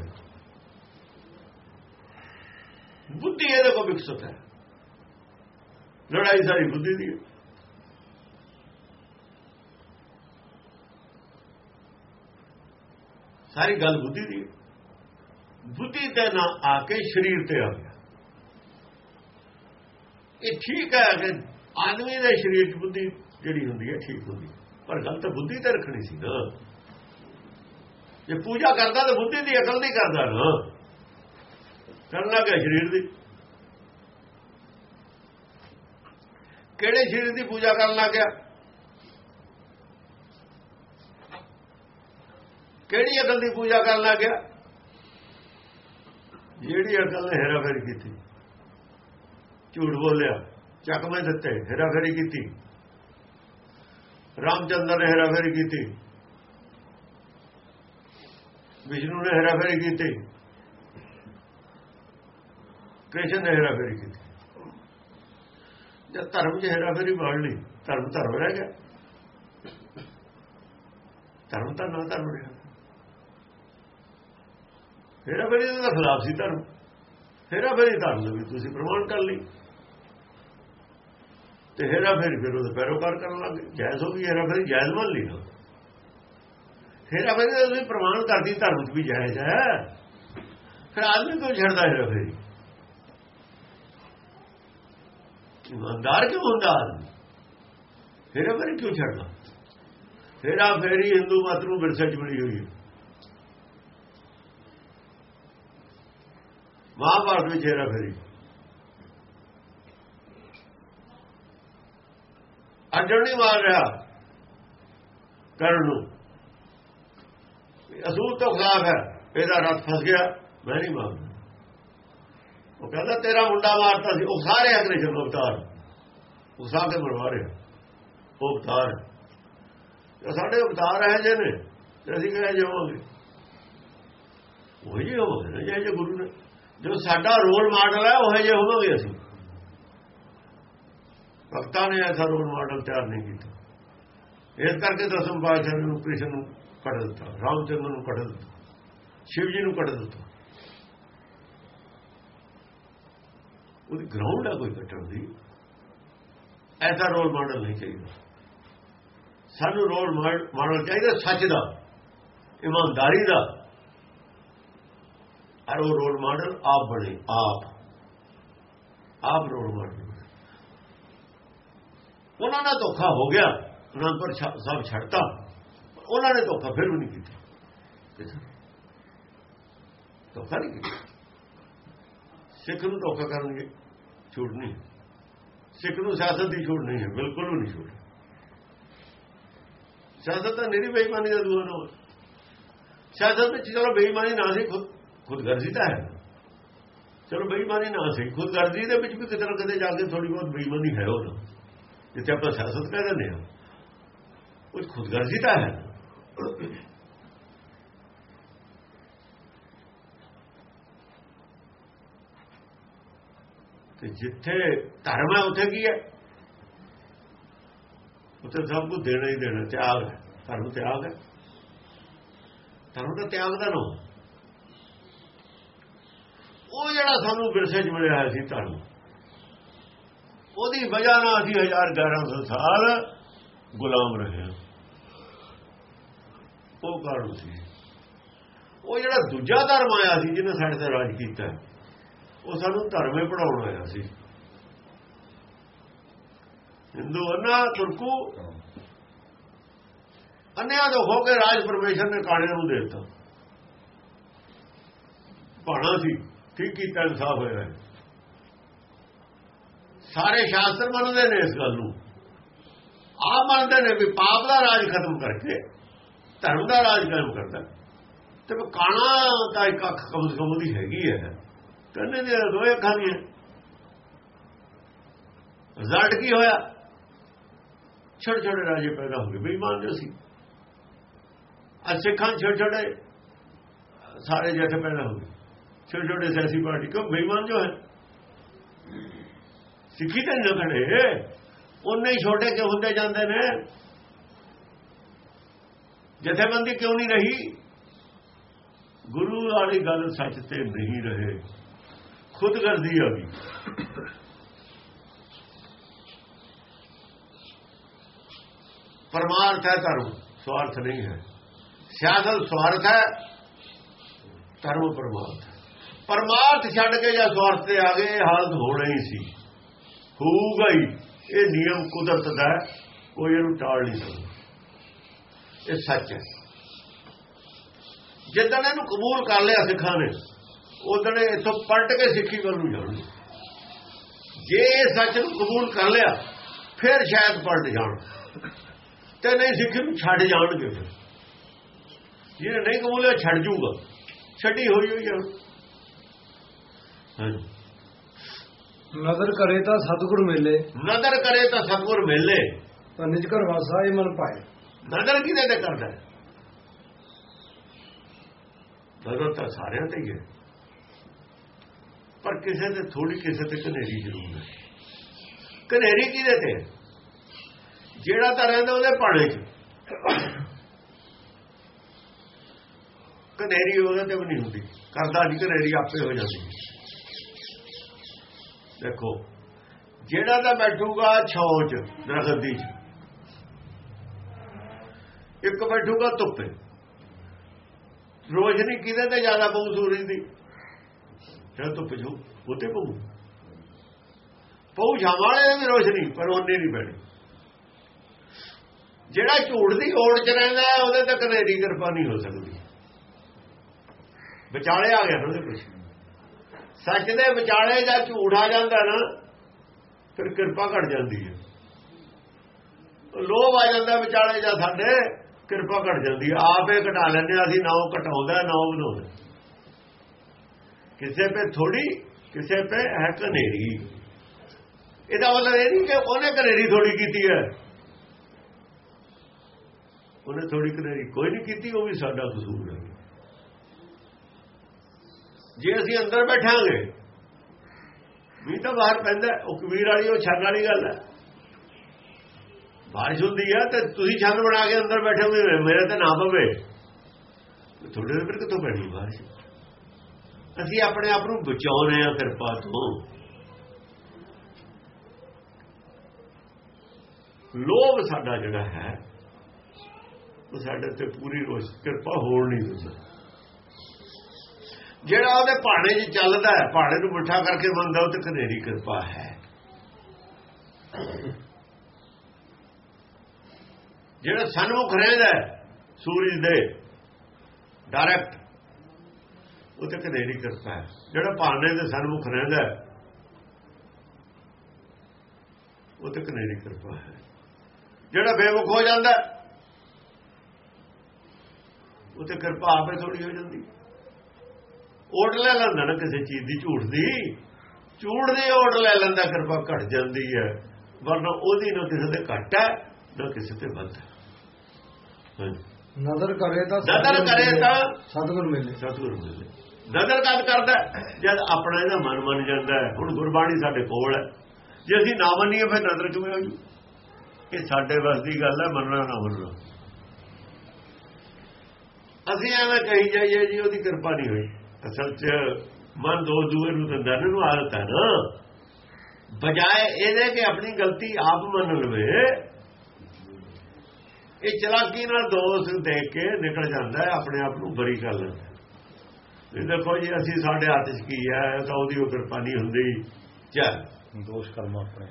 ਬੁੱਧੀ ਇਹਦੇ ਕੋ ਵਿਕਸਤ ਹੈ। ਲੜਾਈ ਸਾਰੀ ਬੁੱਧੀ ਦੀ ਹੈ। ਸਾਰੀ ਗੱਲ ਬੁੱਧੀ ਦੀ ਬੁੱਧੀ ਤੇ ਨਾ ਆ ਕੇ ਸਰੀਰ ਤੇ ਆ ਗਿਆ। ਇਹ ਠੀਕ ਹੈ ਕਿ ਆਦਮੀ ਦੇ ਸਰੀਰ 'ਚ ਬੁੱਧੀ ਜਿਹੜੀ ਹੁੰਦੀ ਹੈ, ਠੀਕ ਹੁੰਦੀ ਪਰ ਗੱਲ ਤਾਂ ਬੁੱਧੀ ਤੇ ਰੱਖਣੀ ਸੀ ਨਾ। ਜੇ ਪੂਜਾ ਕਰਦਾ ਤਾਂ ਬੁੱਧੀ ਦੀ ਅਕਲ ਨਹੀਂ ਕਰਦਾ ਨਾ। ਕਰਨਾ ਕਿ ਸਰੀਰ ਦੀ। ਕਿਹੜੇ ਸਰੀਰ ਦੀ ਪੂਜਾ ਕਰਨ ਲੱਗ ਕਿਹੜੀ ਅਕਲ ਦੀ ਪੂਜਾ ਕਰਨ ਲੱਗ ਗਿਆ? ਜਿਹੜੀ ਅਕਲ ਨੇ ਹੇਰਾਫੇਰੀ ਕੀਤੀ। ਝੂਠ ਬੋਲਿਆ ਚੱਕਵੇਂ ਦਿੱਤੇ, ਹੇਰਾਫੇਰੀ ਕੀਤੀ। ਰਾਮਚੰਦਰ ਨੇ ਹੇਰਾਫੇਰੀ ਕੀਤੀ। ਵਿਸ਼ਨੂੰ ਨੇ ਹੇਰਾਫੇਰੀ ਕੀਤੀ। ਕ੍ਰਿਸ਼ਨ ਨੇ ਹੇਰਾਫੇਰੀ ਕੀਤੀ। ਜਦ ਧਰਮ 'ਚ ਹੇਰਾਫੇਰੀ ਬਣ ਲਈ, ਧਰਮ ਧਰਮ ਰਹਿ ਗਿਆ। ਧਰਮ ਤਾਂ ਨਾ ਧਰਮ ਰਿਹਾ। ਫੇਰਾ ਹੈਰਾਫੇਰੀ ਦਾ ਖਿਲਾਫ ਸੀ ਧਰਮ। ਫੇਰਾ ਫੇਰੀ ਧਰਮ ਦੇ ਵੀ ਤੁਸੀਂ ਪ੍ਰਮਾਣ ਕਰ ਲਈ। ਤੇ ਹੇਰਾ ਫੇਰੀ, ਫਿਰ ਉਹਦੇ ਪੈਰੋਕਾਰ ਕਰਨ ਲੱਗ ਗਏ। ਜਾਇਜ਼ ਹੋ ਗਈ, ਹੇਰਾ ਫੇਰੀ ਜਾਇਜ਼ ਮੰਨ ਲਈ ਨਾ। ਹੇਰਾ ਫੇਰੀ ਤਾਂ ਤੁਸੀਂ ਪ੍ਰਮਾਣ ਕਰਦੀ, ਧਰਮ 'ਚ ਵੀ ਜਾਇਜ਼ ਹੈ। ਫਿਰ ਆਦਮੀ ਕਿਉਂ ਛੱਡਦਾ ਹੇਰਾ ਫੇਰੀ? ਇਮਾਨਦਾਰ ਕਿਉਂ ਹੁੰਦਾ ਆਦਮੀ? ਹੇਰਾ ਫੇਰੀ ਕਿਉਂ ਛੱਡਦਾ? ਹੇਰਾ ਫੇਰੀ ਹਿੰਦੂ ਮਤ ਨੂੰ ਵਿਰਸੇ 'ਚ ਮਿਲੀ ਹੋਈ ਹੈ। ਮਹਾਭਾਰਤ ਵਿੱਚ ਹੇਰਾ ਫੇਰੀ। ਅਰਜਨ ਨਹੀਂ ਮਾਰ ਰਿਹਾ ਕਰਨ ਨੂੰ। ਅਸੂਲ ਤੋਂ ਖਿਲਾਫ ਹੈ, ਇਹਦਾ ਰੱਥ ਫਸ ਗਿਆ, ਮੈਂ ਨਹੀਂ ਮਾਰਦਾ ਉਹ ਕਹਿੰਦਾ, ਤੇਰਾ ਮੁੰਡਾ ਮਾਰਤਾ ਸੀ, ਉਹ ਸਾਰੇ ਅਗਲੇ ਜਨ ਅਵਤਾਰ? ਉਹ ਸਾਰੇ ਮਰਵਾ ਰਿਹਾ। ਉਹ ਅਵਤਾਰ ਤੇ ਸਾਡੇ ਅਵਤਾਰ ਹੈ ਜੇ ਨੇ, ਤੇ ਅਸੀਂ ਕਿਹਾ ਜਾਵਾਂਗੇ ਉਹੀ ਹੋਵੇ ਨਾ ਜੇ ਗੁਰੂ ਨੇ। ਜੋ ਸਾਡਾ ਰੋਲ ਮਾਡਲ ਹੈ, ਉਹ ਜੇ ਹੋਵਾਂਗੇ ਅਸੀਂ। ਭਗਤਾਂ ਨੇ ਐਸਾ ਰੋਲ ਮਾਡਲ ਤਿਆਰ ਨਹੀਂ ਕੀਤਾ। ਇਸ ਕਰਕੇ ਦਸਮ ਪਾਤਸ਼ਾਹ ਨੂੰ ਕ੍ਰਿਸ਼ਨ ਨੂੰ ਕੱਢ ਦਿੱਤਾ ਰਾਮਚੰਦਰ ਨੂੰ ਕੱਢ ਦਿੱਤਾ, ਸ਼ਿਵ ਜੀ ਨੂੰ ਕੱਢ ਦਿੱਤਾ। ਉਹਦੀ ਗਰਾਊਂਡ ਹੈ ਕੋਈ ਕੱਟਣ ਦੀ। ਐਸਾ ਰੋਲ ਮਾਡਲ ਨਹੀਂ ਚਾਹੀਦਾ। ਸਾਨੂੰ ਰੋਲ ਮਾਡਲ ਚਾਹੀਦਾ ਸੱਚ ਦਾ, ਇਮਾਨਦਾਰੀ ਦਾ। ਔਰ ਉਹ ਰੋਲ ਮਾਡਲ, ਆਪ ਬਣੇ, ਆਪ। ਆਪ ਰੋਲ ਮਾਡਲ ਉਹਨਾਂ ਨਾਲ ਧੋਖਾ ਹੋ ਗਿਆ ਅਨੰਦਪੁਰ ਸਭ ਛੱਡਤਾ। ਉਹਨਾਂ ਨੇ ਧੋਖਾ ਫਿਰ ਵੀ ਨਹੀਂ ਕੀਤਾ। ਧੋਖਾ ਨਹੀਂ ਕੀਤਾ। ਸਿੱਖ ਨੂੰ ਧੋਖਾ ਕਰਨਗੇ ਛੂਟ ਨਹੀਂ। ਸਿੱਖ ਨੂੰ ਸਿਆਸਤ ਦੀ ਛੂਟ ਨਹੀਂ ਹੈ, ਬਿਲਕੁਲ ਵੀ ਨਹੀਂ ਛੂਟ ਸਿਆਸਤ ਤਾਂ ਨਿਰੀ ਬੇਈਮਾਨੀ ਦਾ ਦੂਰ ਨਾ। ਸਿਆਸਤ ਵਿੱਚ ਚਲੋ ਬੇਈਮਾਨੀ ਨਾ ਸੀ ਖੁਦ। ਖੁਦਗਰਜ਼ੀ ਤਾਂ ਹੈ। ਚਲੋ ਬੇਈਮਾਨੀ ਨਾ ਸੀ। ਖੁਦਗਰਜ਼ੀ ਦੇ ਵਿੱਚ ਵੀ ਕਿਤੇ ਨਾ ਕਿਤੇ ਜਾ ਕੇ ਥੋੜੀ ਬਹੁਤ ਬੇਈਮਾਨੀ ਹੈ ਉਹ ਜਿੱਥੇ ਆਪਾਂ ਸਿਆਸਤ ਕਹਿ ਦਿੰਦੇ ਹਾਂ। ਉਹ ਖੁਦਗਰਜ਼ੀ ਤਾਂ ਹੈ। ਤੇ ਜਿੱਥੇ ਧਰਮ ਹੈ, ਉੱਥੇ ਕੀ ਹੈ? ਉੱਥੇ ਸਭ ਕੁਝ ਦੇਣਾ ਹੀ ਦੇਣਾ। ਤਿਆਗ ਹੈ। ਧਰਮ ਤਿਆਗ ਹੈ। ਧਰਮ ਦਾ ਤਿਆਗ ਦਾ ਨਾਮ। ਉਹ ਜਿਹੜਾ ਸਾਨੂੰ ਵਿਰਸੇ 'ਚ ਮਿਲਿਆ ਸੀ ਧਰਮ, ਉਹਦੀ ਵਜ੍ਹਾ ਨਾਲ ਅਸੀਂ 1100 ਸਾਲ ਗੁਲਾਮ ਰਹੇ ਹਾਂ। ਉਹ ਕਾਰਨ ਸੀ। ਉਹ ਜਿਹੜਾ ਦੂਜਾ ਧਰਮ ਆਇਆ ਸੀ, ਜਿਹਨੇ ਸਾਡੇ ਤੇ ਰਾਜ ਕੀਤਾ, ਉਹ ਸਾਨੂੰ ਧਰਮੇ ਪੜਾਉਣ ਆਇਆ ਸੀ। ਹਿੰਦੂ ਅੰਨਾ, ਤੁਰਕੂ, ਅੰਨਿਆਂ ਤੋਂ ਹੋ ਕੇ ਰਾਜ ਪਰਮੇਸ਼ਰ ਨੇ ਕਾਣਿਆਂ ਨੂੰ ਦੇ ਦਿੱਤਾ। ਭਾਣਾ ਸੀ। ਠੀਕ ਕੀਤਾ ਇਨਸਾਫ ਹੋਇਆ? ਸਾਰੇ ਸ਼ਾਸਤਰ ਮੰਨਦੇ ਨੇ ਇਸ ਗੱਲ ਨੂੰ। ਆਪ ਮੰਨਦੇ ਨੇ ਵੀ ਪਾਪ ਦਾ ਰਾਜ ਖਤਮ ਕਰਕੇ, ਧਰਮ ਦਾ ਰਾਜ ਕਾਇਮ ਕਰਦਾ ਤੇ ਕਾਣਾ ਤਾਂ ਇੱਕ ਅੱਖ ਕਮ ਕਮ ਦੀ ਹੈਗੀ ਹੈ। ਕਹਿੰਦੇ ਨੇ ਦੋਏ ਅੱਖਾਂ ਦੀਆਂ। ਰਿਜ਼ਲਟ ਕੀ ਹੋਇਆ? ਛੋਟੇ ਛੋਟੇ ਰਾਜੇ ਪੈਦਾ ਹੋ ਗਏ, ਬੇਈਮਾਨ ਜੋ ਸੀ। ਅੱਜ ਸਿੱਖਾਂ ਛੋਟੇ ਛੋਟੇ ਸਾਰੇ ਜੱਟ ਪੈਦਾ ਹੋ ਗਏ। ਛੋਟੇ ਛੋਟੇ ਸਿਆਸੀ ਪਾਰਟੀ ਕੋ ਬੇਈਮਾਨ ਜੋ ਹੈ। ਸਿੱਖੀ ਤਾਂ ਨਹੀਂ ਖੜੇ ਉਹਨੇ ਹੀ ਛੋਟੇ ਕਿਉਂ ਹੁੰਦੇ ਜਾਂਦੇ ਨੇ? ਜਥੇਬੰਦੀ ਕਿਉਂ ਨਹੀਂ ਰਹੀ? ਗੁਰੂ ਵਾਲੀ ਗੱਲ ਸੱਚ ਤੇ ਨਹੀਂ ਰਹੇ। ਖੁਦਗਰਜ਼ੀ ਆ ਗਈ ਪਰਮਾਰਥ ਹੈ ਧਰਮ, ਸਵਾਰਥ ਨਹੀਂ ਹੈ। ਸਿਆਸਤ ਸਵਾਰਥ ਹੈ, ਧਰਮ ਪਰਮਾਰਥ ਪਰਮਾਰਥ ਛੱਡ ਕੇ ਜਾਂ ਸਵਾਰਥ ਤੇ ਆ ਗਏ ਹਾਲਤ ਹੋਣਾ ਹੀ ਸੀ। ਹੋਊਗਾ ਹੀ। ਇਹ ਨਿਯਮ ਕੁਦਰਤ ਦਾ ਕੋਈ ਇਹਨੂੰ ਟਾਲ ਨਹੀਂ ਸਕਦਾ। ਇਹ ਸੱਚ ਹੈ। ਜਿੱਦਣ ਇਹਨੂੰ ਕਬੂਲ ਕਰ ਲਿਆ ਸਿੱਖਾਂ ਨੇ ਉਦੋਂ ਇਥੋਂ ਪਲਟ ਕੇ ਸਿੱਖੀ ਵੱਲ ਨੂੰ ਜਾਣਗੇ। ਜੇ ਇਹ ਸੱਚ ਨੂੰ ਕਬੂਲ ਕਰ ਲਿਆ, ਫਿਰ ਸ਼ਾਇਦ ਪਲਟ ਜਾਣ। ਤੇ ਨਹੀਂ ਸਿੱਖੀ ਨੂੰ ਛੱਡ ਜਾਣਗੇ ਫਿਰ। ਜਿਹਨੇ ਨਹੀਂ ਕਬੂਲਿਆ, ਛੱਡ ਜੂਗਾ। ਛੱਡੀ ਹੋਈ ਹੋਈ ਹੈ ਨਜ਼ਰ ਕਰੇ ਤਾਂ ਸਤਿਗੁਰ ਮੇਲੇ। ਨਜ਼ਰ ਕਰੇ ਤਾਂ ਸਤਗੁਰ ਮੇਲੇ। ਤਾਂ ਨਿਜ ਘਰ ਵਾਸਾ ਇਹ ਮਨ ਪਾਏ। ਨਜ਼ਰ ਕਿਹਦੇ ਤੇ ਕਰਦਾ ਹੈ? ਨਜ਼ਰ ਤਾਂ ਸਾਰਿਆਂ ਤੇ ਹੀ ਹੈ। ਪਰ ਕਿਸੇ ਤੇ ਥੋੜੀ ਕਿਸੇ ਤੇ ਕਨੇਰੀ ਜ਼ਰੂਰ ਹੈ। ਕਨੇਰੀ ਕਿਹਦੇ ਤੇ ਜਿਹੜਾ ਤਾਂ ਰਹਿੰਦਾ ਉਹਦੇ ਪਾਣੇ 'ਚ। ਕਨੇਰੀ ਉਹਦੇ ਤੇ ਵੀ ਨਹੀਂ ਹੁੰਦੀ। ਕਰਦਾ ਨਹੀਂ ਕਨੇਰੀ ਆਪੇ ਹੋ ਜਾਂਦੀ। ਦੇਖੋ, ਜਿਹੜਾ ਤਾਂ ਬੈਠੂਗਾ ਛਾਂ 'ਚ ਦਰਖਤ ਦੀ 'ਚ। ਇੱਕ ਬੈਠੂਗਾ ਧੁੱਪੇ। ਰੋਸ਼ਨੀ ਕਿਹਦੇ ਤੇ ਜ਼ਿਆਦਾ ਪਊ ਸੂਰਜ ਦੀ? ਜਿਹੜਾ ਧੁੱਪ ਜੂ ਉਤੇ ਪਊ। ਪਊ ਵਾਲੇ ਦੀ ਰੋਸ਼ਨੀ ਪਰ ਉਹਨੇ ਨਹੀਂ ਪੈਣੀ ਜਿਹੜਾ ਝੂਠ ਦੀ ਓੜ 'ਚ ਰਹਿੰਦਾ ਉਹਦੇ ਤੱਕ ਨੇਰੀ ਕਿਰਪਾ ਨਹੀਂ ਹੋ ਸਕਦੀ। ਵਿਚਾਲੇ ਆ ਗਿਆ ਉਹਦੇ ਕੁਛ ਸੱਚ ਦੇ ਵਿਚਾਲੇ ਜਾਂ ਝੂਠ ਆ ਜਾਂਦਾ ਨਾ, ਫਿਰ ਕਿਰਪਾ ਘਟ ਜਾਂਦੀ ਹੈ। ਲੋਭ ਆ ਜਾਂਦਾ ਵਿਚਾਲੇ ਜਾਂ ਸਾਡੇ, ਕਿਰਪਾ ਘਟ ਜਾਂਦੀ ਹੈ। ਆਪੇ ਘਟਾ ਲੈਂਦੇ ਹਾਂ, ਅਸੀਂ ਉਹ ਘਟਾਉਂਦਾ, ਨਾ ਉਹ ਬਣਾਉਂਦਾ। ਕਿਸੇ ਤੇ ਥੋੜੀ ਕਿਸੇ ਤੇ ਹੈ ਕਨੇਰੀ ਇਹਦਾ ਮਤਲਬ ਇਹ ਨਹੀਂ ਕਿ ਉਹਨੇ ਕਨੇਰੀ ਥੋੜੀ ਕੀਤੀ ਹੈ। ਉਹਨੇ ਥੋੜੀ ਕਨੇਰੀ ਕੋਈ ਨਹੀਂ ਕੀਤੀ, ਉਹ ਵੀ ਸਾਡਾ ਕਸੂਰ ਹੈ। ਜੇ ਅਸੀਂ ਅੰਦਰ ਬੈਠਾਂਗੇ ਵੀ ਤਾਂ ਬਾਹਰ ਪੈਂਦਾ, ਉਹ ਕਬੀਰ ਵਾਲੀ, ਉਹ ਛੰਨ ਵਾਲੀ ਗੱਲ ਹੈ। ਬਾਰਿਸ਼ ਹੁੰਦੀ ਹੈ ਤੇ ਤੁਸੀਂ ਛੰਨ ਬਣਾ ਕੇ ਅੰਦਰ ਬੈਠੇ ਹੋਏ ਮੇਰੇ ਤੇ ਨਾ ਪਵੇ। ਤੁਹਾਡੇ ਦੇ ਫਿਰ ਕਿੱਥੋਂ ਪੈਣੀ ਬਾਰਿਸ਼? ਅਸੀਂ ਆਪਣੇ ਆਪ ਨੂੰ ਬਚਾਉਨੇ ਆ ਕਿਰਪਾ ਤੋਂ। ਲੋਭ ਸਾਡਾ ਜਿਹੜਾ ਹੈ, ਉਹ ਸਾਡੇ ਤੇ ਪੂਰੀ ਰੋਸ਼ ਕਿਰਪਾ ਹੋਣ ਨਹੀਂ ਦਿੰਦਾ। ਜਿਹੜਾ ਉਹਦੇ ਪਹਾੜੇ 'ਚ ਚੱਲਦਾ ਹੈ ਪਹਾੜੇ ਨੂੰ ਮਿੱਠਾ ਕਰਕੇ ਮੰਨਦਾ ਉਹ ਤੇ ਕਨੇਰੀ ਕਿਰਪਾ ਹੈ। ਜਿਹੜਾ ਸਨਮੁਖ ਰਹਿੰਦਾ ਸੂਰਜ ਦੇ ਡਾਇਰੈਕਟ ਉਹ ਤੇ ਕਨੇਰੀ ਕਿਰਪਾ ਹੈ। ਜਿਹੜਾ ਪਹਾੜੇ ਦੇ ਸਨਮੁਖ ਰਹਿੰਦਾ ਉਹ ਤੇ ਕਨੇਰੀ ਕਿਰਪਾ ਹੈ। ਜਿਹੜਾ ਬੇਵਕੂਫ ਹੋ ਜਾਂਦਾ ਉਹ ਤੇ ਕਿਰਪਾ ਆਪੇ ਥੋੜੀ ਹੋ ਜਾਂਦੀ ਓਟ ਲੈ ਲੈਂਦਾ ਨਾ ਕਿਸੇ ਚੀਜ਼ ਦੀ ਝੂਠ ਦੀ। ਝੂਠ ਦੀ ਓਟ ਲੈ ਲੈਂਦਾ ਕਿਰਪਾ ਘਟ ਜਾਂਦੀ ਹੈ। ਵਰਨਾ ਉਹਦੀ ਨਾ ਕਿਸੇ ਤੇ ਘਟ ਹੈ ਨਾ ਕਿਸੇ ਤੇ ਵੱਧ ਹੈ। ਨਜ਼ਰ ਕਰੇ ਤਾਂ ਨਜ਼ਰ ਕਰੇ ਤਾਂ ਸਤਿਗੁਰ ਮਿਲੇ। ਸਤਿਗੁਰ ਮਿਲੇ। ਨਜ਼ਰ ਕਦ ਕਰਦਾ ਜਦ ਆਪਣਾ ਇਹਦਾ ਮਨ ਮੰਨ ਜਾਂਦਾ ਹੈ। ਹੁਣ ਗੁਰਬਾਣੀ ਸਾਡੇ ਕੋਲ ਹੈ। ਜੇ ਅਸੀਂ ਨਾ ਮੰਨੀਏ ਫਿਰ ਨਜ਼ਰ ਕਿਵੇਂ ਹੋਈ ਇਹ ਸਾਡੇ ਵੱਸ ਦੀ ਗੱਲ ਹੈ ਮੰਨਣਾ ਨਾ ਮੰਨਣਾ। ਅਸੀਂ ਐਵੇਂ ਕਹੀ ਜਾਈਏ ਜੀ ਉਹਦੀ ਕਿਰਪਾ ਨਹੀਂ ਹੋਈ। ਅਸਲ 'ਚ ਮਨ ਦੋ ਦੂਏ ਨੂੰ ਦਿੰਦਾ ਨਾ ਆਦਤ ਹੈ ਨਾ। ਬਜਾਏ ਇਹਦੇ ਕਿ ਆਪਣੀ ਗਲਤੀ ਆਪ ਮੰਨ ਲਵੇ। ਇਹ ਚਲਾਕੀ ਨਾਲ ਦੋਸ਼ ਦੇਖ ਕੇ ਨਿਕਲ ਜਾਂਦਾ ਹੈ ਆਪਣੇ ਆਪ ਨੂੰ ਬਰੀ ਕਰ ਲੈਂਦਾ ਇਹ ਦੇਖੋ ਜੀ ਅਸੀਂ ਸਾਡੇ ਹੱਥ 'ਚ ਕੀ ਹੈ ਤਾਂ ਉਹਦੀ ਉਹ ਕਿਰਪਾ ਨਹੀਂ ਹੁੰਦੀ। ਚੱਲ। ਦੋਸ਼ ਕਰਮ ਆਪਣੇ।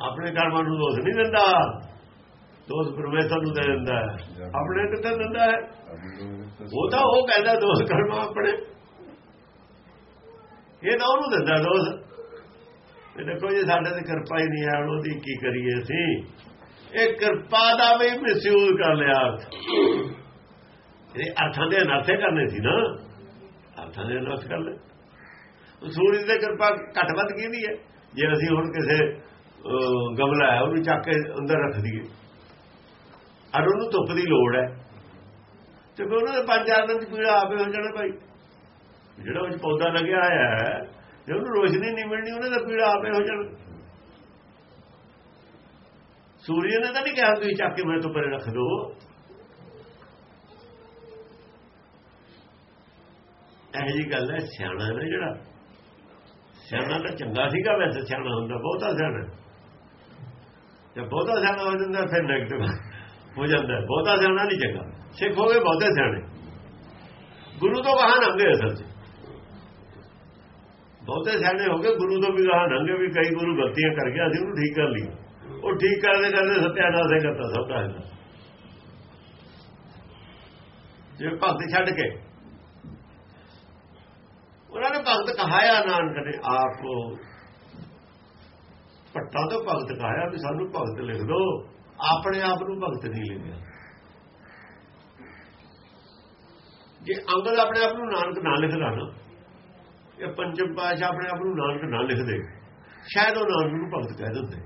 ਆਪਣੇ ਕਰਮਾਂ ਨੂੰ ਦੋਸ਼ ਨਹੀਂ ਦਿੰਦਾ। ਦੋਸ਼ ਪਰਮੇਸ਼ਰ ਨੂੰ ਦੇ ਦਿੰਦਾ ਹੈ। ਆਪਣੇ ਕਿੱਥੇ ਦਿੰਦਾ ਹੈ। ਉਹ ਤਾਂ ਉਹ ਕਹਿੰਦਾ ਦੋਸ਼ ਕਰਮਾ ਆਪਣੇ। ਇਹ ਤਾਂ ਉਹਨੂੰ ਦਿੰਦਾ ਦੋਸ਼। ਇਹ ਦੇਖੋ ਜੀ ਸਾਡੇ ਤੇ ਕਿਰਪਾ ਹੀ ਨਹੀਂ ਹੈ ਉਹਦੀ ਕੀ ਕਰੀਏ ਅਸੀਂ? ਇਹ ਕਿਰਪਾ ਦਾ ਵੀ ਮਿਸਯੂਜ਼ ਕਰ ਲਿਆ। ਇਹ ਅਰਥਾਂ ਦੇ ਅਨਰਥੇ ਕਰਨੇ ਸੀ ਨਾ। ਅਰਥਾਂ ਦੇ ਅਨਰਥ ਕਰ ਲੈ ਸੂਰਜ ਦੀ ਕਿਰਪਾ ਘੱਟ ਵੱਧ ਕੀਦੀ ਹੈ? ਜੇ ਅਸੀਂ ਹੁਣ ਕਿਸੇ ਗਮਲਾ ਹੈ ਉਹਨੂੰ ਚੱਕ ਕੇ ਅੰਦਰ ਰੱਖ ਦਈਏ। ਅਰ ਉਹਨੂੰ ਧੁੱਪ ਦੀ ਲੋੜ ਹੈ। ਤੇ ਫਿਰ ਉਹਨਾਂ ਦੇ ਪੰਜ ਚਾਰ ਦਿਨ ਦੀ ਪੀੜਾ ਆਪੇ ਹੋ ਜਾਣਾ ਭਾਈ। ਜਿਹੜਾ ਉਹ ਪੌਦਾ ਲੱਗਿਆ ਹੋਇਆ ਹੈ, ਜੇ ਉਹਨੂੰ ਰੋਸ਼ਨੀ ਨਹੀਂ ਮਿਲਣੀ, ਉਹਨਾਂ ਦਾ ਪੀੜਾ ਆਪੇ ਹੋ ਜਾਣਾ। ਸੂਰਜ ਨੇ ਤਾਂ ਨਹੀਂ ਕਿਹਾ ਤੁਸੀਂ ਚੱਕ ਕੇ ਮੇਰੇ ਤੋਂ ਪਰੇ ਰੱਖ ਦਿਓ ਇਹ ਜੀ ਗੱਲ ਹੈ, ਸਿਆਣਾ ਨਾ ਜਿਹੜਾ। ਸਿਆਣਾ ਤਾਂ ਚੰਗਾ ਸੀਗਾ ਵੈਸੇ, ਸਿਆਣਾ ਹੁੰਦਾ, ਬਹੁਤਾ ਸਿਆਣਾ। ਜੇ ਬਹੁਤਾ ਸਿਆਣਾ ਹੋ ਜਾਂਦਾ, ਫਿਰ ਨੈਗੇਟਿਵ ਹੋ ਜਾਂਦਾ ਬਹੁਤਾ ਸਿਆਣਾ ਨਹੀਂ ਚੰਗਾ। ਸਿੱਖ ਹੋ ਗਏ, ਬਹੁਤੇ ਸਿਆਣੇ। ਗੁਰੂ ਤੋਂ ਕਹਾ ਨੰਗੇ ਅਸਲ 'ਚ ਬਹੁਤੇ ਸਿਆਣੇ ਹੋ ਗਏ, ਗੁਰੂ ਤੋਂ ਵੀ ਕਹਾ ਨੰਗੇ ਵੀ ਕਈ ਗੁਰੂ ਗਲਤੀਆਂ ਕਰ ਗਿਆ, ਅਸੀਂ ਉਹਨੂੰ ਠੀਕ ਕਰ ਲਈ ਉਹ ਠੀਕ ਕਰਦੇ ਕਰਦੇ ਸਤਿਆਨਾਸ਼ ਹੈ ਕਰਤਾ, ਸਭ ਦਾ ਜੇ ਭਗਤ ਛੱਡ ਕੇ। ਉਹਨਾਂ ਨੇ ਭਗਤ ਕਹਾਇਆ, ਨਾਨਕ ਨੇ ਆਪ। ਪੱਟਾਂ ਤੋਂ ਭਗਤ ਕਹਾਇਆ ਵੀ ਸਾਨੂੰ ਭਗਤ ਲਿਖ ਦੋ। ਆਪਣੇ ਆਪ ਨੂੰ ਭਗਤ ਨਹੀਂ ਲੈਂਦਾ। ਜੇ ਅੰਗਦ ਆਪਣੇ ਆਪ ਨੂੰ ਨਾਨਕ ਨਾ ਲਿਖਦਾ ਨਾ ਇਹ ਪੰਜਮ ਪਾਸ਼ਾ ਆਪਣੇ ਆਪ ਨੂੰ ਨਾਨਕ ਨਾ ਲਿਖਦੇ, ਸ਼ਾਇਦ ਉਹ ਨਾਨਕ ਨੂੰ ਭਗਤ ਕਹਿ ਦਿੰਦੇ।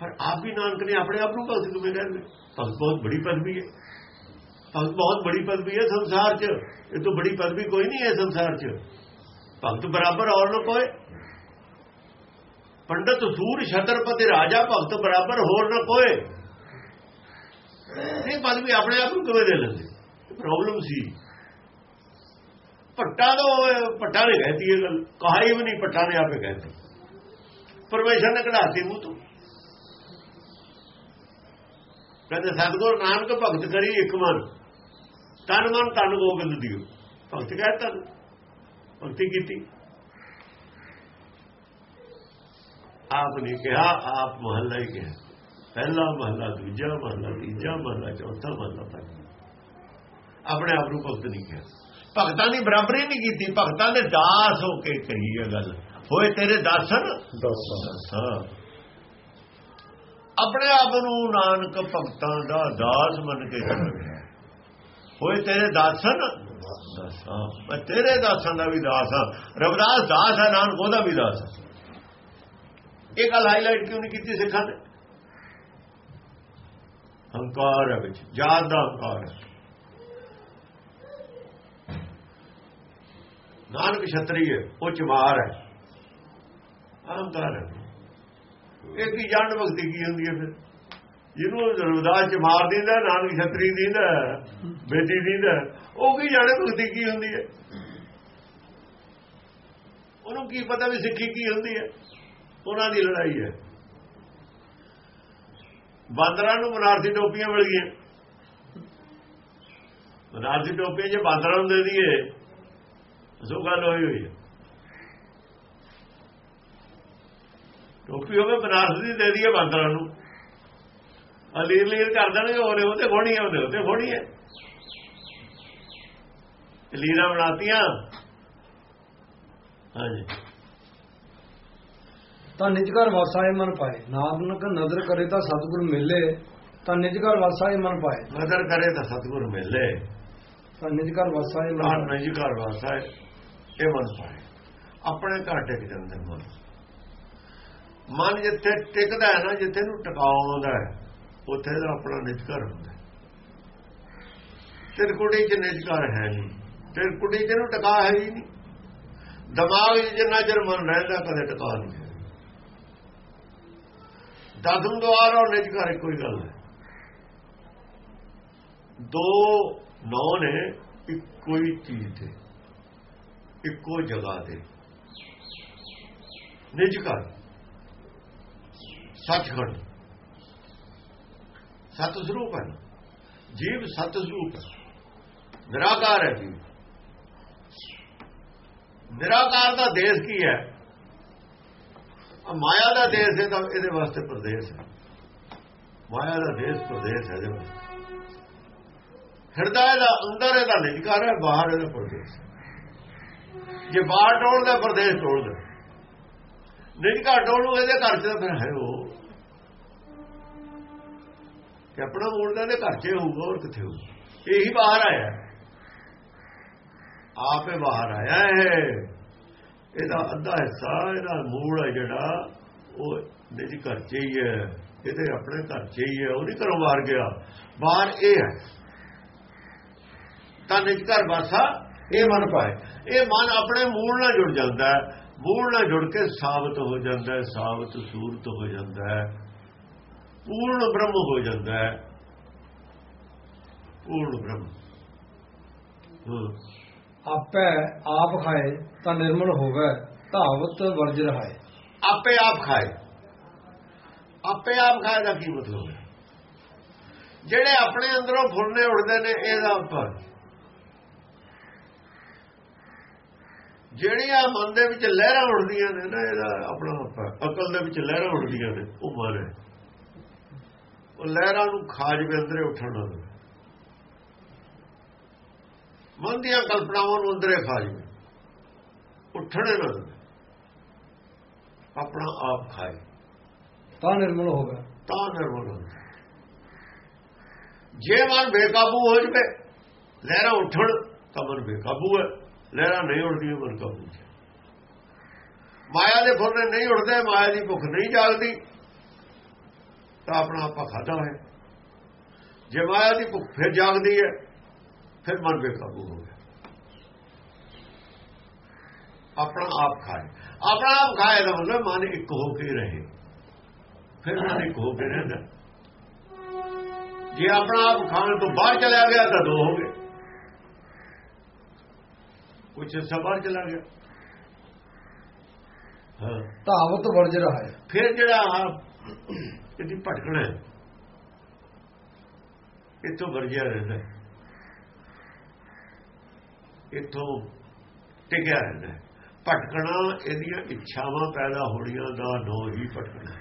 ਪਰ ਆਪ ਵੀ ਨਾਨਕ ਨੇ ਆਪਣੇ ਆਪ ਨੂੰ ਭਗਤ ਕਿਵੇਂ ਕਹਿੰਦੇ ਭਗਤ ਬਹੁਤ ਬੜੀ ਪਦਵੀ ਹੈ। ਭਗਤ ਬਹੁਤ ਬੜੀ ਪਦਵੀ ਹੈ ਸੰਸਾਰ 'ਚ। ਇਹ ਤੋਂ ਬੜੀ ਪਦਵੀ ਕੋਈ ਨਹੀਂ ਹੈ ਸੰਸਾਰ 'ਚ। ਭਗਤ ਬਰਾਬਰ ਔਰ ਨਾ ਕੋਈ ਪੰਡਤ ਸੂਰ ਛਤਰਪਤੀ ਰਾਜਾ ਭਗਤ ਬਰਾਬਰ ਹੋਰ ਨਾ ਕੋਈ। ਇਹ ਪਦਵੀ ਆਪਣੇ ਆਪ ਨੂੰ ਕਿਵੇਂ ਦੇ ਲੈਂਦੇ? ਪ੍ਰੋਬਲਮ ਸੀ। ਭੱਟਾ ਦਾ ਉਹ- ਭੱਟਾ ਨੇ ਕਹਿਤੀ, ਇਹ ਗੱਲ ਕਹਾਈ ਵੀ ਨਹੀਂ, ਭੱਟਾ ਨੇ ਆਪੇ ਕਹਿਤੀ। ਪਰਮੇਸ਼ਰ ਨੇ ਕਢਾਤੀ ਮੂੰਹ ਤੋਂ। ਕਹਿੰਦੇ, ਸਤਿਗੁਰ ਨਾਨਕ ਭਗਤ ਕਰੀ ਇੱਕ ਮਨ। ਤਨ ਮਨ ਤਨ ਗੋਬਿੰਦ ਦਿਓ। ਭਗਤ ਕਹਿਤਾ ਭਗਤੀ ਕੀਤੀ। ਆਪ ਨੇ ਕਿਹਾ ਆਪ ਮਹੱਲਾ ਹੀ ਕਿਹਾ। ਪਹਿਲਾ ਮਹੱਲਾ ਦੂਜਾ ਮਹੱਲਾ ਤੀਜਾ ਮਹੱਲਾ ਚੌਥਾ ਮਹੱਲਾ ਪੰਜਵਾਂ ਆਪਣੇ ਆਪ ਨੂੰ ਭਗਤ ਨਹੀਂ ਕਿਹਾ। ਭਗਤਾਂ ਦੀ ਬਰਾਬਰੀ ਨਹੀਂ ਕੀਤੀ। ਭਗਤਾਂ ਦੇ ਦਾਸ ਹੋ ਕੇ ਕਹੀ ਇਹ ਗੱਲ। ਹੋਏ ਤੇਰੇ ਦਾਸਨ? ਦਾਸਾਂ। ਆਪਣੇ ਆਪ ਨੂੰ ਨਾਨਕ ਭਗਤਾਂ ਦਾ ਦਾਸ ਮੰਨ ਕੇ ਚੱਲਿਆ ਹੋਏ ਤੇਰੇ ਦਾਸਨ? ਦਾਸਾਂ। ਮੈਂ ਤੇਰੇ ਦਾਸਾਂ ਦਾ ਵੀ ਦਾਸ ਹਾਂ। ਰਬਦਾਸ ਦਾਸ ਹੈ ਨਾਨਕ ਉਹਦਾ ਵੀ ਦਾਸ ਹੈ। ਇਹ ਗੱਲ ਹਾਈਲਾਈਟ ਕਿਉਂ ਨਹੀਂ ਕੀਤੀ ਸਿੱਖਾਂ ਨੇ? ਹੰਕਾਰ ਹੈ ਵਿੱਚ ਜਾਤ ਦਾ ਹੰਕਾਰ ਹੈ। ਨਾਨਕ ਛਤਰੀ ਹੈ ਉਹ ਚਮਾਰ ਹੈ। ਅਹੰਕਾਰ ਹੈ। ਇਹ ਕੀ ਜਾਣ ਭਗਤੀ ਕੀ ਹੁੰਦੀ ਹੈ ਫਿਰ? ਜਿਹਨੂੰ ਰਵਿਦਾਸ ਚਮਾਰ ਦਿੰਦਾ, ਨਾਨਕ ਛਤਰੀ ਦਿੰਦਾ ਬੇਟੀ ਦਿੰਦਾ, ਉਹ ਕੀ ਜਾਣੇ ਭਗਤੀ ਕੀ ਹੁੰਦੀ ਹੈ? ਉਹਨੂੰ ਕੀ ਪਤਾ ਵੀ ਸਿੱਖੀ ਕੀ ਹੁੰਦੀ ਹੈ? ਉਹਨਾਂ ਦੀ ਲੜਾਈ ਹੈ। ਬਾਂਦਰਾਂ ਨੂੰ ਬਨਾਰਸੀ ਟੋਪੀਆਂ ਮਿਲ ਗਈਆਂ। ਬਨਾਰਸੀ ਟੋਪੀਆਂ ਜੇ ਬਾਂਦਰਾਂ ਨੂੰ ਦੇ ਦਈਏ ਸੋ ਗੱਲ ਹੋਈ ਹੋਈ ਹੈ। ਟੋਪੀ ਹੋਵੇ ਬਨਾਰਸ ਦੀ ਦੇ ਦਈਏ ਬਾਂਦਰਾਂ ਨੂੰ। ਅਲੀਰ ਲੀਰ ਕਰ ਦੇਣਗੇ ਉਹਨੇ ਉਹਤੇ ਖੋਣੀ ਹੈ ਉਹਦੇ ਉੱਤੇ ਖੋਣੀ ਹੈ। ਲੀਰਾਂ ਬਣਾਤੀਆਂ। ਹਾਂਜੀ। ਤਾਂ ਨਿਜ ਘਰ ਵਸਾਏ ਮਨ ਪਾਏ। ਨਾਨਕ ਨਜ਼ਰ ਕਰੇ ਤਾਂ ਸਤਿਗੁਰ ਮਿਲੇ ਤਾਂ ਨਿਜ ਘਰ ਵਸਾਏ ਮਨ ਪਾਏ। ਨਜ਼ਰ ਕਰੇ ਤਾਂ ਸਤਿਗੁਰ ਮਿਲੇ। ਤਾਂ ਨਿਜ ਘਰ ਵਸਾਏ ਮਨ। ਨਹੀਂ ਘਰ ਵਾਸਾ ਇਹ ਮਨ ਪਾਏ। ਆਪਣੇ ਘਰ ਟਿਕ ਜਾਂਦੇ ਮਨ। ਮਨ ਜਿੱਥੇ ਟਿਕਦਾ ਹੈ ਨਾ ਜਿੱਥੇ ਨੂੰ ਟਿਕਾਉਂਦਾ ਹੈ ਉੱਥੇ ਦਾ ਆਪਣਾ ਨਿਜ ਘਰ ਹੁੰਦਾ ਤਿਰਕੁੜੀ ਚ ਨਿਜ ਘਰ ਹੈ ਨਹੀਂ। ਤਿਰਕੁੜੀ ਚ ਨੂੰ ਟਿਕਾ ਹੈ ਹੀ ਨਹੀਂ। ਦਿਮਾਗ ਜਿੰਨਾ ਚਿਰ ਮਨ ਰਹਿੰਦਾ ਕਦੇ ਟਿਕਾ ਨਹੀਂ ਹੈ। ਦਸਮ ਦੁਆਰ ਔਰ ਨਿਜ ਘਰ ਇੱਕੋ ਹੀ ਗੱਲ ਹੈ। ਦੋ ਨੌ ਨੇ ਇੱਕੋ ਹੀ ਚੀਜ਼ ਤੇ, ਇੱਕੋ ਜਗ੍ਹਾ ਤੇ। ਨਿਜ ਘਰ। ਸੱਚਖੰਡ। ਸਤ ਸਰੂਪ ਹੈ। ਜੀਵ ਸਤ ਸਰੂਪ ਹੈ। ਨਿਰਾਕਾਰ ਹੈ ਜੀਵ। ਨਿਰਾਕਾਰ ਦਾ ਦੇਸ਼ ਕੀ ਹੈ? ਮਾਇਆ ਦਾ ਦੇਸ਼ ਹੈ ਤਾਂ ਇਹਦੇ ਵਾਸਤੇ ਪ੍ਰਦੇਸ਼ ਹੈ। ਮਾਇਆ ਦਾ ਦੇਸ਼ ਪ੍ਰਦੇਸ਼ ਹੈ ਇਹਦੇ ਹਿਰਦਾ ਦਾ ਅੰਦਰ ਇਹਦਾ ਨਿਜਕਾਰ ਹੈ, ਬਾਹਰ ਇਹਦਾ ਪ੍ਰਦੇਸ਼ ਜੇ ਬਾਹਰ ਟੋਲ ਟੋਲਦਾ ਪ੍ਰਦੇਸ਼ ਟੋਲਦਾ ਨਿਜਕਾਰ ਟੋਲੂ ਇਹਦੇ ਘਰ ਚ ਤਾਂ ਫਿਰ ਹੈ ਉਹ। ਕਿ ਆਪਣਾ ਮੂਲ ਦਾ ਇਹਦੇ ਘਰ ਚ ਹੋਊਗਾ, ਹੋਰ ਕਿੱਥੇ ਹੋਊਗਾ? ਇਹੀ ਬਾਹਰ ਆਇਆ। ਆਪੇ ਬਾਹਰ ਆਇਆ ਹੈ ਇਹਦਾ ਅੱਧਾ ਹਿੱਸਾ, ਇਹਦਾ ਮੂਲ ਹੈ ਜਿਹੜਾ, ਉਹ ਨਿਜ ਘਰ ਚ ਹੀ ਹੈ। ਇਹਦੇ ਆਪਣੇ ਘਰ ਚ ਹੀ ਹੈ, ਉਹ ਨਹੀਂ ਘਰੋਂ ਬਾਹਰ ਗਿਆ। ਬਾਹਰ ਇਹ ਹੈ। ਤਾਂ ਨਿਜ ਘਰ ਵਾਸਾ, ਇਹ ਮਨ ਪਾਏ। ਇਹ ਮਨ ਆਪਣੇ ਮੂਲ ਨਾਲ ਜੁੜ ਜਾਂਦਾ ਹੈ। ਮੂਲ ਨਾਲ ਜੁੜ ਕੇ ਸਾਬਤ ਹੋ ਜਾਂਦਾ ਹੈ, ਸਾਬਤ ਸੂਰਤ ਹੋ ਜਾਂਦਾ ਹੈ। ਪੂਰਨ ਬ੍ਰਹਮ ਹੋ ਜਾਂਦਾ ਹੈ। ਪੂਰਨ ਬ੍ਰਹਮ। ਆਪੇ ਆਪ ਖਾਏ ਤਾਂ ਨਿਰਮਲ ਹੋਵੇ, ਧਾਵਤ ਵਰਜ ਰਹਾਏ ਆਪੇ ਆਪ ਖਾਏ। ਆਪੇ ਆਪ ਖਾਏ ਦਾ ਕੀ ਮਤਲਬ ਹੈ? ਜਿਹੜੇ ਆਪਣੇ ਅੰਦਰੋਂ ਫੁਰਨੇ ਉੱਡਦੇ ਨੇ, ਇਹਦਾ ਉੱਪਰ। ਜਿਹੜੀਆਂ ਮਨ ਦੇ ਵਿੱਚ ਲਹਿਰਾਂ ਉੱਡਦੀਆਂ ਨੇ ਨਾ, ਇਹਦਾ ਆਪਣਾ ਉੱਪਰ। ਅਕਲ ਦੇ ਵਿੱਚ ਲਹਿਰਾਂ ਉੱਡਦੀਆਂ ਨੇ, ਉਹ ਮਨ ਹੈ। ਉਹ ਲਹਿਰਾਂ ਨੂੰ ਖਾਜ ਦੇ ਅੰਦਰੇ ਉੱਠਣ ਨਾ ਮਨ ਦੀਆਂ ਕਲਪਨਾਵਾਂ ਨੂੰ ਅੰਦਰੇ ਖਾਜ ਉੱਠਣੇ ਨਾ ਆਪਣਾ ਆਪ ਖਾਏ। ਤਾਂ ਨਿਰਮਲ ਹੋਵੇ ਤਾਂ ਨਿਰਮਲ ਹੁੰਦਾ ਜੇ ਮਨ ਬੇਕਾਬੂ ਹੋ ਜਵੇ ਲਹਿਰਾਂ ਉੱਠਣ ਤਾਂ ਮਨ ਬੇਕਾਬੂ ਹੈ। ਲਹਿਰਾਂ ਨਹੀਂ ਉੱਠਦੀਆਂ ਮਨ ਕਾਬੂ ਹੈ। ਮਾਇਆ ਦੇ ਫੁਰਨੇ ਨਹੀਂ ਉੱਠਦੇ ਮਾਇਆ ਦੀ ਭੁੱਖ ਨਹੀਂ ਜਾਗਦੀ ਤਾਂ ਆਪਣਾ ਆਪਾ ਖਾਦਾ ਹੈ ਜੇ ਮਾਇਆ ਦੀ ਭੁੱਖ ਫਿਰ ਜਾਗਦੀ ਹੈ ਫਿਰ ਮਨ ਬੇਕਾਬੂ ਹੋ ਗਿਆ। ਆਪਣਾ ਆਪ ਖਾਏ। ਆਪਣਾ ਆਪ ਖਾਏ ਦਾ ਮਤਲਬ ਮਨ ਇੱਕ ਹੋ ਕੇ ਰਹੇ। ਫਿਰ ਮਨ ਇੱਕ ਹੋ ਕੇ ਰਹਿੰਦਾ। ਜੇ ਆਪਣਾ ਆਪ ਖਾਣ ਤੋਂ ਬਾਹਰ ਚਲਿਆ ਗਿਆ ਤਾਂ ਦੋ ਹੋ ਗਏ। ਕੁਛ ਹਿੱਸਾ ਬਾਹਰ ਚਲਾ ਗਿਆ। ਹਾਂ। ਧਾਵਤ ਵਰਜ ਰਹਾ ਹੈ। ਫਿਰ ਜਿਹੜਾ ਆਹ ਇਹਦੀ ਭਟਕਣਾ ਹੈ ਇੱਥੋਂ ਵਰਜਿਆ ਰਹਿੰਦਾ। ਹੈ। ਇੱਥੋਂ ਟਿਕਿਆ ਰਹਿੰਦਾ ਭਟਕਣਾ, ਇਹਦੀਆਂ ਇੱਛਾਵਾਂ ਪੈਦਾ ਹੋਣੀਆਂ ਦਾ ਨੋ ਹੀ ਭਟਕਣਾ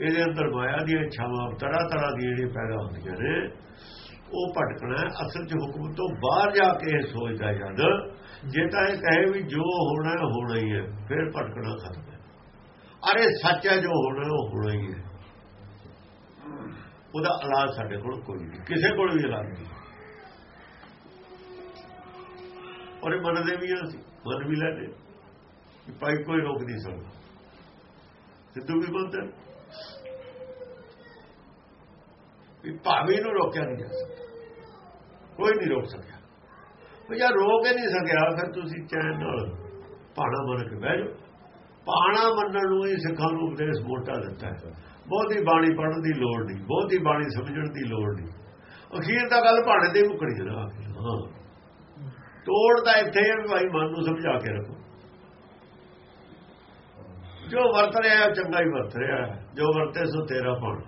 ਇਹਦੇ ਅੰਦਰ ਮਾਇਆ ਦੀਆਂ ਇੱਛਾਵਾਂ ਤਰ੍ਹਾਂ ਤਰ੍ਹਾਂ ਦੀਆਂ ਜਿਹੜੀਆਂ ਪੈਦਾ ਹੁੰਦੀਆਂ ਨੇ, ਉਹ ਭਟਕਣਾ ਅਸਲ 'ਚ ਹੁਕਮ ਤੋਂ ਬਾਹਰ ਜਾ ਕੇ ਇਹ ਸੋਚਦਾ ਜਦ ਜੇ ਤਾਂ ਇਹ ਕਹੇ ਵੀ ਜੋ ਹੋਣਾ ਹੋਣਾ ਹੀ ਹੈ, ਫਿਰ ਭਟਕਣਾ ਖਤਮ ਹੈ। ਅਰੇ ਸੱਚ ਹੈ, ਜੋ ਹੋਣਾ ਉਹ ਹੋਣਾ ਹੀ ਹੈ। ਉਹਦਾ ਇਲਾਜ ਸਾਡੇ ਕੋਲ ਕੋਈ ਨਹੀਂ। ਕਿਸੇ ਕੋਲ ਵੀ ਇਲਾਜ ਨਹੀਂ। ਔਰ ਇਹ ਮੰਨਦੇ ਵੀ ਹਾਂ ਅਸੀਂ, ਮੰਨ ਵੀ ਲੈਂਦੇ ਕਿ ਭਾਈ ਕੋਈ ਰੋਕ ਨਹੀਂ ਸਕਦਾ। ਸਿੱਧੂ ਵੀ ਮੰਨਦਾ ਵੀ ਭਾਵੇਂ ਨੂੰ ਰੋਕਿਆ ਨਹੀਂ ਜਾ ਸਕਦਾ। ਕੋਈ ਨਹੀਂ ਰੋਕ ਸਕਿਆ। ਉਹ ਜੇ ਰੋਕ ਹੀ ਨਹੀਂ ਸਕਿਆ, ਫਿਰ ਤੁਸੀਂ ਚੈਨ ਨਾਲ ਪਾਣਾ ਮੰਨ ਕੇ ਬਹਿ ਜਾਓ। ਪਾਣਾ ਮੰਨਣ ਨੂੰ ਹੀ ਸਿੱਖਾਂ ਨੂੰ ਉਪਦੇਸ਼ ਮੋਟਾ ਦਿੱਤਾ ਹੈ। ਬਹੁਤੀ ਬਾਣੀ ਪੜਨ ਦੀ ਲੋੜ ਨਹੀਂ, ਬਹੁਤੀ ਬਾਣੀ ਸਮਝਣ ਦੀ ਲੋੜ ਨਹੀਂ। ਅਖੀਰ ਤਾਂ ਗੱਲ ਭਾਣੇ ਤੇ ਮੁੱਕਣੀ ਜਨਾ ਹਾਂ। ਤੋੜ ਤਾਂ ਇੱਥੇ ਹੈ ਵੀ ਭਾਈ ਮਨ ਨੂੰ ਸਮਝਾ ਕੇ ਰੱਖੋ। ਜੋ ਵਰਤ ਰਿਹਾ ਉਹ ਚੰਗਾ ਹੀ ਵਰਤ ਰਿਹਾ ਜੋ ਵਰਤੇ ਸੋ ਤੇਰਾ ਪਣ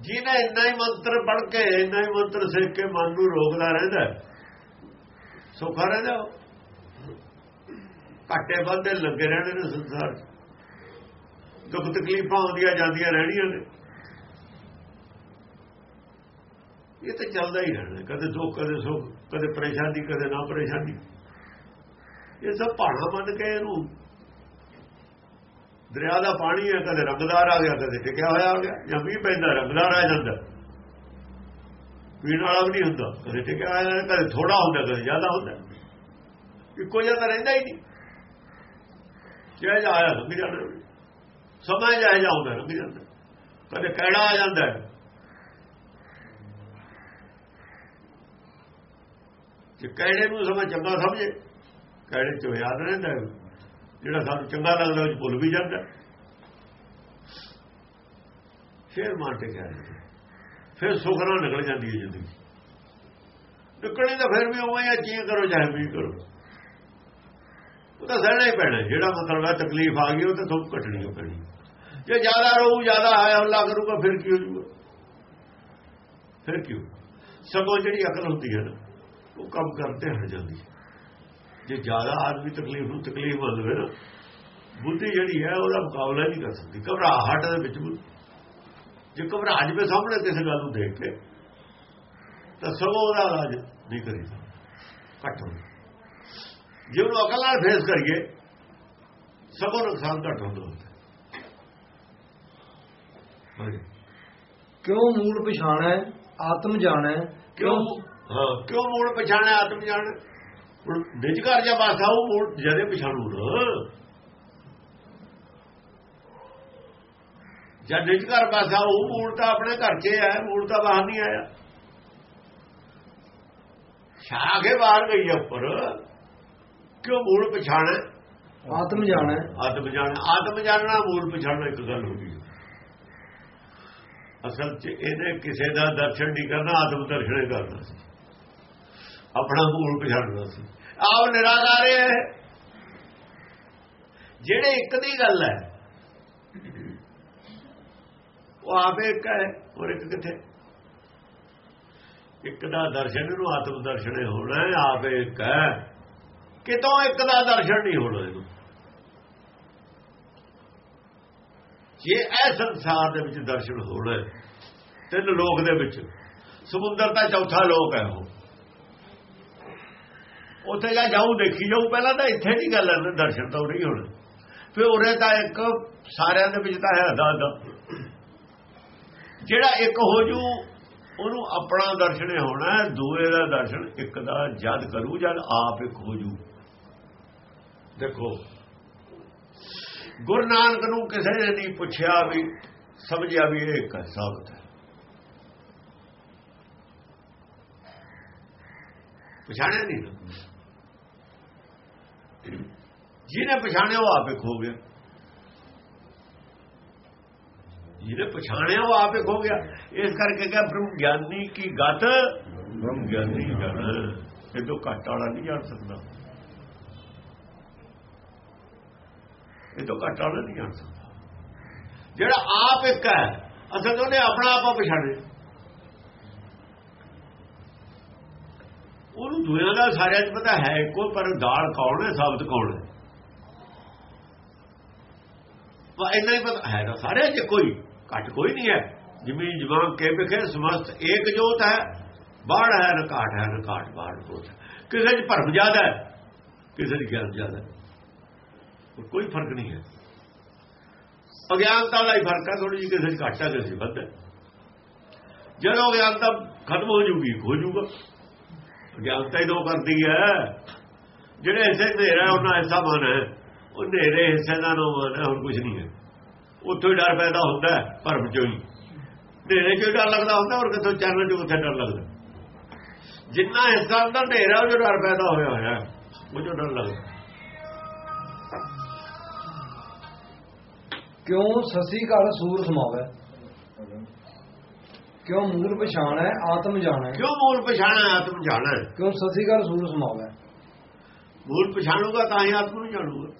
ਜਿਹਨੇ ਇੰਨਾ ਹੀ ਮੰਤਰ ਪੜ੍ਹ ਕੇ ਇੰਨਾ ਹੀ ਮੰਤਰ ਸਿੱਖ ਕੇ ਮਨ ਨੂੰ ਰੋਕਦਾ ਰਹਿੰਦਾ ਹੈ, ਸੁਖਾ ਰਹਿੰਦਾ ਉਹ। ਘਾਟੇ ਬੰਦੇ ਲੱਗੇ ਰਹਿਣੇ ਨੇ ਸੰਸਾਰ ਦੁੱਖ ਤਕਲੀਫਾਂ ਆਉਂਦੀਆਂ ਜਾਂਦੀਆਂ ਰਹਿਣੀਆਂ ਨੇ। ਇਹ ਤਾਂ ਚੱਲਦਾ ਹੀ ਰਹਿਣਾ ਕਦੇ ਦੁੱਖ, ਕਦੇ ਸੁੱਖ, ਕਦੇ ਪਰੇਸ਼ਾਨੀ, ਕਦੇ ਨਾ ਪਰੇਸ਼ਾਨੀ ਇਹ ਸਭ ਭਾਣਾ ਮੰਨ ਕੇ ਇਹਨੂੰ ਦਰਿਆ ਦਾ ਪਾਣੀ ਹੈ, ਕਦੇ ਰੰਗਦਾਰ ਆ ਗਿਆ, ਕਦੇ ਟਿਕਿਆ ਹੋਇਆ ਆ ਗਿਆ, ਜਾਂ ਵੀ ਪੈਂਦਾ, ਰੰਗਦਾਰ ਆ ਜਾਂਦਾ। ਪੀਣ ਵਾਲਾ ਵੀ ਨਹੀਂ ਹੁੰਦਾ, ਕਦੇ ਟਿਕਿਆ ਹੋਇਆ, ਕਦੇ ਥੋੜਾ ਹੁੰਦਾ, ਕਦੇ ਜ਼ਿਆਦਾ ਹੁੰਦਾ। ਇੱਕੋ ਜਿਹਾ ਤਾਂ ਰਹਿੰਦਾ ਹੀ ਨਹੀਂ। ਜਿਹੜਾ ਆਇਆ ਲੰਘ ਜਾਂਦਾ। ਸਮਾਂ ਜਾਇ ਜਾਂਦਾ ਲੰਘ ਜਾਂਦਾ। ਕਦੇ ਕਿਹੜਾ ਆ ਜਾਂਦਾ ਹੈ ਜੇ ਕਿਹੜੇ ਨੂੰ ਸਮਾਂ ਚੰਗਾ ਸਮਝੇ? ਕਿਹੜੇ ਚ ਯਾਦ ਰਹਿੰਦਾ ਜਿਹੜਾ ਸਾਨੂੰ ਚੰਗਾ ਲੱਗਦਾ, ਉਹ ਭੁੱਲ ਵੀ ਜਾਂਦਾ ਫੇਰ ਮਾਰ ਕੇ ਕਹਿੰਦੇ ਫਿਰ ਸੁਖ ਨਾਲ ਨਿਕਲ ਜਾਂਦੀ ਹੈ ਜ਼ਿੰਦਗੀ ਨਿਕਲਣੀ ਤਾਂ ਫਿਰ ਵੀ ਉਵੇਂ ਆ ਚੀਜ਼ ਕਰੋ ਚਾਹੇ ਵੀ ਕਰੋ। ਉਹ ਤਾਂ ਸਹਿਣਾ ਹੀ ਪੈਣਾ ਜਿਹੜਾ ਮਤਲਬ ਹੈ, ਤਕਲੀਫ ਆ ਗਈ, ਉਹ ਤਾਂ ਤੁਹਾਨੂੰ ਕੱਟਣੀ ਓ ਪੈਣੀ ਜੇ ਜ਼ਿਆਦਾ ਰਹੂ, ਜ਼ਿਆਦਾ ਆਇਆ ਹੱਲਾ ਕਰੂਗਾ, ਫਿਰ ਕੀ ਹੋ ਜੂਗਾ? ਫਿਰ ਕਿਉਂ ਸਗੋਂ ਜਿਹੜੀ ਅਕਲ ਹੁੰਦੀ ਹੈ ਨਾ ਉਹ ਕੰਮ ਕਰਦੇ ਹਟ ਜਾਂਦੀ ਜੇ ਜ਼ਿਆਦਾ ਆਦਮੀ ਤਕਲੀਫ ਨੂੰ ਤਕਲੀਫ ਲਵੇ ਨਾ ਬੁੱਧੀ ਜਿਹੜੀ ਹੈ ਉਹਦਾ ਮੁਕਾਬਲਾ ਨਹੀਂ ਕਰ ਸਕਦੀ। ਘਬਰਾਹਟ ਦੇ ਵਿੱਚ ਜੇ ਘਬਰਾ ਜਵੇ ਸਾਹਮਣੇ ਕਿਸੇ ਗੱਲ ਨੂੰ ਦੇਖ ਕੇ ਤਾਂ ਸਗੋਂ ਉਹਦਾ ਇਲਾਜ ਨਹੀਂ ਕਰੀਦਾ ਘੱਟ ਹੁੰਦਾ ਜੇ ਉਹਨੂੰ ਅਕਲ ਨਾਲ ਫੇਸ ਕਰੀਏ ਸਗੋਂ ਨੁਕਸਾਨ ਘੱਟ ਹੁੰਦਾ। ਕਿਉਂ ਮੂਲ ਪਛਾਣੈ ਆਤਮ ਜਾਣੈ ਕਿਉਂ ਹਾਂ ਕਿਉਂ ਮੂਲ ਪਛਾਣਿਆ ਆਤਮ ਜਾਣ? ਹੁਣ ਨਿਜ ਘਰ ਜਾਂ ਬਾਸਾ ਉਹ ਮੂਲ ਜਦੇ ਪਛਾਣੂ ਨਾ। ਜਦ ਨਿਜ ਘਰ ਬਾਸਾ ਉਹ ਮੂਲ ਤਾਂ ਆਪਣੇ ਘਰ 'ਚ ਹੈ ਮੂਲ ਤਾਂ ਬਾਹਰ ਨਹੀਂ ਆਇਆ। ਛਾਗੇ ਬਾਹਰ ਗਈ ਉੱਪਰ। ਕਿਉਂ ਮੂਲ ਪਛਾਣਿਆ? ਆਤਮ ਜਾਣੈ ਆਤਮ ਜਾਣ ਆਤਮ ਜਾਣਨਾ ਮੂਲ ਪਛਾਣਨਾ ਇੱਕ ਗੱਲ ਹੋ ਗਈ। ਅਸਲ 'ਚ ਇਹਨੇ ਕਿਸੇ ਦਾ ਦਰਸ਼ਨ ਨਹੀਂ ਕਰਨਾ ਆਤਮ ਦਰਸ਼ਨ ਕਰਨਾ ਸੀ। ਆਪਣਾ ਮੂਲ ਪਛਾਣਨਾ ਸੀ। ਆਪ ਨਿਰਾਕਾਰ ਹੈ। ਜਿਹੜੇ ਇੱਕ ਦੀ ਗੱਲ ਹੈ, ਉਹ ਆਪੇ ਇੱਕ ਹੈ, ਹੋਰ ਇੱਕ ਕਿੱਥੇ? ਇੱਕ ਦਾ ਦਰਸ਼ਨ ਨੂੰ ਆਤਮ ਦਰਸ਼ਨ ਹੋਣਾ ਹੈ, ਆਪੇ ਇੱਕ ਹੈ। ਕਿਤੋਂ ਇੱਕ ਦਾ ਦਰਸ਼ਨ ਨਹੀਂ ਹੋਣਾ ਇਹਨੂੰ? ਜੇ ਇਹ ਸੰਸਾਰ ਦੇ ਵਿੱਚ ਦਰਸ਼ਨ ਹੋਣਾ ਤਿੰਨ ਲੋਕ ਦੇ ਵਿੱਚ, ਸਮੁੰਦਰ ਦਾ ਚੌਥਾ ਲੋਕ ਹੈ ਉਹ। ਉੱਥੇ ਜਾ ਜਾਊ ਦੇਖੀ ਜਾਊ ਪਹਿਲਾਂ ਤਾਂ ਇੱਥੇ ਦੀ ਗੱਲ ਹੈ ਦਰਸ਼ਨ ਤਾਂ ਨਹੀਂ ਹੋਣਾ। ਫਿਰ ਉਰੇ ਤਾਂ ਇੱਕ ਸਾਰਿਆਂ ਦੇ ਵਿੱਚ ਤਾਂ ਹੈ ਦਾ ਜਿਹੜਾ ਇੱਕ ਹੋ ਜੂ ਉਹਨੂੰ ਆਪਣਾ ਦਰਸ਼ਨ ਹੋਣਾ ਹੈ, ਦੂਏ ਦਾ ਦਰਸ਼ਨ ਇੱਕ ਦਾ ਜਦ ਕਰੂ ਜਦ ਆਪ ਇੱਕ ਹੋ ਜੂ। ਦੇਖੋ ਗੁਰੂ ਨਾਨਕ ਨੂੰ ਕਿਸੇ ਨੇ ਨਹੀਂ ਪੁੱਛਿਆ ਵੀ ਸਮਝਿਆ ਵੀ ਇਹ ਇੱਕ ਹੈ, ਸਾਬਤ ਹੈ। ਪਛਾਣਿਆ ਨਹੀਂ। ਜਿਹਨੇ ਪਛਾਣਿਆ ਉਹ ਆਪੇ ਖੋ ਗਿਆ। ਜਿਹਨੇ ਪਛਾਣਿਆ ਉਹ ਆਪੇ ਖੋ ਗਿਆ। ਇਸ ਕਰਕੇ ਕਿਹਾ ਬ੍ਰਹਮ ਗਿਆਨੀ ਕੀ ਗਤ ਬ੍ਰਹਮ ਗਿਆਨੀ ਜਨ ਇਹ ਤੋਂ ਘੱਟ ਵਾਲਾ ਨਹੀਂ ਜਾਣ ਸਕਦਾ। ਇਹ ਤੋਂ ਘੱਟ ਵਾਲਾ ਨਹੀਂ ਜਾਣ ਸਕਦਾ। ਜਿਹੜਾ ਆਪ ਇੱਕ ਹੈ, ਅਸਲ ਉਹਨੇ ਆਪਣਾ ਆਪਾ ਪਛਾਣੇ ਉਹਨੂੰ ਦੁਨੀਆਂ ਦਾ ਸਾਰਿਆਂ 'ਚ ਪਤਾ ਹੈ ਇੱਕੋ, ਪਰ ਦਾਲ ਕੌਣ ਹੈ ਸ਼ਬਦ ਕੌਣ ਹੈ? ਵਾ ਇੰਨਾ ਹੀ ਪਤਾ ਹੈ ਤਾਂ ਸਾਰਿਆਂ 'ਚ ਕੋਈ, ਘੱਟ ਕੋਈ ਨਹੀਂ ਹੈ। ਜਿਵੇਂ ਜਵਾਨ ਕੇ ਵਿਖੇ ਸਮਸਤ ਏਕ ਜੋਤ ਹੈ। ਬਾੜ ਹੈ, ਰਕਾਟ ਹੈ, ਰਕਾਟ, ਬਾੜ, ਜੋਤ ਹੈ। ਕਿਸੇ 'ਚ ਭਰਮ ਜ਼ਿਆਦਾ ਹੈ, ਕਿਸੇ 'ਚ ਗਿਆਨ ਜ਼ਿਆਦਾ ਕੋਈ ਫ਼ਰਕ ਨਹੀਂ ਹੈ। ਅਗਿਆਨਤਾ ਦਾ ਹੀ ਫ਼ਰਕ ਹੈ ਥੋੜੀ ਜਿਹੀ ਕਿਸੇ 'ਚ ਘੱਟ ਹੈ, ਕਿਸੇ 'ਚ ਵੱਧ ਹੈ। ਜਦੋਂ ਅਗਿਆਨਤਾ ਖਤਮ ਹੋ ਜੂਗੀ, ਹੋ ਜੂਗਾ। ਅਗਿਆਨਤਾ ਹੀ ਦੋ ਕਰਦੀ ਹੈ ਜਿਹੜੇ ਹਿੱਸੇ ਹਨੇਰਾ ਉਹਨਾਂ ਹਿੱਸਾ ਮਨ ਹੈ। ਉਹ ਹਨੇਰੇ ਹਿੱਸੇ ਦਾ ਨਾਮ ਮਨ ਹੈ, ਹੋਰ ਕੁਝ ਨਹੀਂ ਹੈ। ਉੱਥੋਂ ਹੀ ਡਰ ਪੈਦਾ ਹੁੰਦਾ ਹੈ, ਭਰਮ ਚੋਂ ਹੀ। ਹਨੇਰੇ ਚੋਂ ਹੀ ਡਰ ਲੱਗਦਾ ਹੁੰਦਾ, ਹੋਰ ਕਿੱਥੋਂ ਚਰਨ ਚੋਂ ਉੱਥੇ ਡਰ ਲੱਗਦਾ। ਜਿੰਨਾ ਹਿੱਸਾ ਦਾ ਹਨੇਰਾ ਉਹ ਜੋ ਡਰ ਪੈਦਾ ਹੋਇਆ ਹੋਇਆ ਉਹ ਜੋ ਡਰ ਲੱਗਦਾ। ਕਿਉਂ ਸਸੀ ਘਰ ਸੂਰ ਸਮਾਵੈ? ਕਿਉਂ ਮੂਲ ਪਛਾਣ ਹੈ ਆਤਮ ਜਾਣ ਹੈ? ਕਿਉਂ ਮੂਲ ਪਛਾਣਾ ਆਤਮ ਜਾਣਾ ਹੈ? ਕਿਉਂ ਸਸੀ ਘਰ ਸੂਰ ਸਮਾਵੈ ਮੂਲ ਪਛਾਣੂਗਾ ਤਾਂ ਹੀ ਆਤਮ ਨੂੰ ਜਾਣੂਗਾ।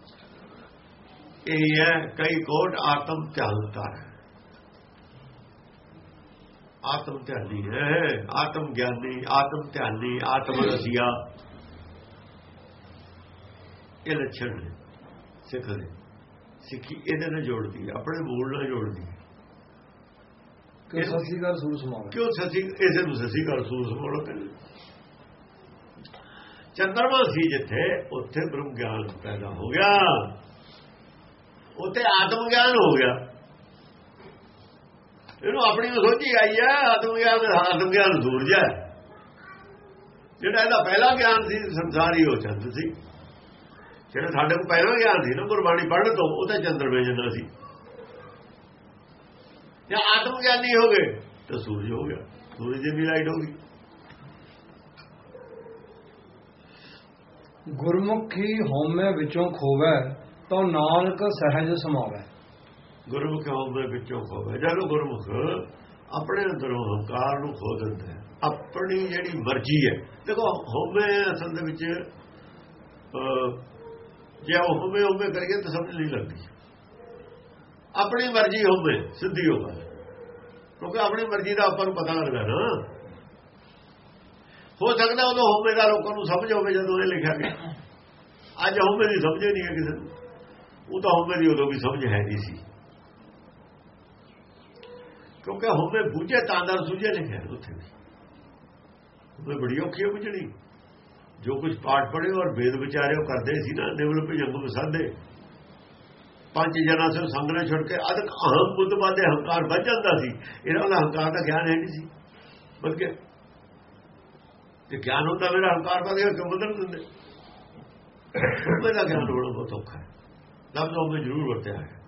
ਇਹ ਹੈ ਕਈ ਕੋਟ ਆਤਮ ਧਿਆਨਤਾ ਹੈ। ਆਤਮ ਧਿਆਨੀ ਹੈ ਆਤਮ ਗਿਆਨੀ ਆਤਮ ਧਿਆਨੀ ਆਤਮ ਰਸੀਆ। ਇਹ ਲੱਛਣ ਸਿੱਖ ਦੇ ਸਿੱਖੀ ਇਹਦੇ ਨਾਲ ਜੋੜਦੀ ਹੈ ਆਪਣੇ ਮੂਲ ਨਾਲ ਜੋੜਦੀ ਹੈ। ਕਿਉਂ? ਸਸੀ ਘਰ ਸੂਰ ਸਮਾਵੈ ਕਿਉਂ ਸਸੀ ਇਸੇ ਨੂੰ ਸਸੀ ਕਰ ਸੂਸ ਮੋੜੋ ਕਹਿੰਦੇ ਚੰਦਰਮਾ ਸੀ ਜਿੱਥੇ ਉੱਥੇ ਬ੍ਰਹਮ ਗਿਆਨ ਪੈਦਾ ਹੋ ਗਿਆ। ਉੱਥੇ ਆਤਮ ਗਿਆਨ ਹੋ ਗਿਆ। ਇਹਨੂੰ ਆਪਣੀ ਨੂੰ ਸੋਚੀ ਆਈ ਹੈ ਆਤਮ ਗਿਆਨ ਆਤਮ ਗਿਆਨ ਸੂਰਜ ਹੈ। ਜਿਹੜਾ ਇਹਦਾ ਪਹਿਲਾ ਗਿਆਨ ਸੀ ਸੰਸਾਰੀ ਹੋ ਚੰਦ ਸੀ। ਜਿਹੜਾ ਸਾਡੇ ਕੋਲ ਪਹਿਲਾ ਗਿਆਨ ਸੀ ਨਾ ਗੁਰਬਾਣੀ ਪੜ੍ਹਨ ਤੋਂ ਉਹ ਤਾਂ ਚੰਦਰਮੇ ਜਿੰਨਾ ਸੀ। ਜੇ ਆਤਮ ਗਿਆਨੀ ਹੋ ਗਏ ਤਾਂ ਸੂਰਜ ਹੋ ਗਿਆ। ਸੂਰਜ ਦੀ ਵੀ ਲਾਈਟ ਹੋ ਗਈ। ਗੁਰਮੁਖੀ ਹਉਮੈ ਵਿੱਚੋਂ ਖੋਵੈ ਤਾਂ ਨਾਨਕ ਸਹਿਜ ਸਮਾਵੈ। ਗੁਰਮੁਖ ਹੋਵੇ ਵਿੱਚੋਂ ਖੋਵੇ। ਜਦੋਂ ਗੁਰਮੁਖ ਆਪਣੇ ਅੰਦਰੋਂ ਹੰਕਾਰ ਨੂੰ ਖੋ ਦਿੰਦਾ ਹੈ ਆਪਣੀ ਜਿਹੜੀ ਮਰਜ਼ੀ ਹੈ। ਦੇਖੋ ਹੋਵੇ ਅਸਲ ਦੇ ਵਿੱਚ ਜੇ ਉਹ ਹੋਵੇ ਹੋਵੇ ਕਰੀਏ ਤਾਂ ਸਮਝ ਨਹੀਂ ਲੱਗਦੀ। ਆਪਣੀ ਮਰਜ਼ੀ ਹੋਵੇ, ਸਿੱਧੀ ਹੋਵੇ। ਕਿਉਂਕਿ ਆਪਣੀ ਮਰਜ਼ੀ ਦਾ ਆਪਾਂ ਨੂੰ ਪਤਾ ਲੱਗਦਾ ਨਾ। ਹੋ ਸਕਦਾ ਉਦੋਂ ਹੋਵੇ ਦਾ ਲੋਕਾਂ ਨੂੰ ਸਮਝ ਹੋਵੇ ਜਦੋਂ ਇਹ ਲਿਖਿਆ ਗਿਆ। ਅੱਜ ਹੋਵੇ ਦੀ ਸਮਝ ਨਹੀਂ ਹੈ ਕਿਸੇ ਨੂੰ। ਉਹ ਤਾਂ ਹੋਵੇ ਦੀ ਉਦੋਂ ਵੀ ਸਮਝ ਹੈ ਨਹੀਂ ਸੀ। ਕਿਉਂਕਿ ਹੋਵੇ ਬੁਝੇ ਤਾਂਦਰ ਸੁਝੇ ਲਿਖਿਆ ਉੱਥੇ ਵੀ। ਉਹ ਬੜੀ ਔਖੀ ਹੈ ਬੁਝਣੀ। ਜੋ ਕੁਝ ਪਾਠ ਪੜ੍ਹੇ ਔਰ ਵੇਦ ਵਿਚਾਰੇ ਉਹ ਕਰਦੇ ਸੀ ਨਾ ਨਿਵਲ ਭਜੰਗ ਵਸਾਦੇ। ਪੰਜ ਜਨਾਂ ਸੇ ਸੰਗ ਨੇ ਛੁੱਟ ਕੇ ਅਦਕ ਅਹਮ ਬੁੱਧ ਬਾਦੇ ਹੰਕਾਰ ਵੱਜ ਜਾਂਦਾ ਸੀ। ਇਹਨਾਂ ਦਾ ਹੰਕਾਰ ਦਾ ਗਿਆਨ ਹੈ ਨਹੀਂ ਸੀ। ਬਲਕਿ ਜੇ ਗਿਆਨ ਹੁੰਦਾ ਮੇਰਾ ਹੰਕਾਰ ਵੱਧ ਗਿਆ ਕਿਉਂ ਬਦਲ ਦਿੰਦੇ? ਮੇਰਾ ਗਿਆਨ ਹੋਣਾ ਬਹੁਤ ਔਖਾ ਹੈ। ਲਫ਼ਜ਼ ਉਹ ਮੈਂ ਜ਼ਰੂਰ ਵਰਤਿਆ ਹੈ।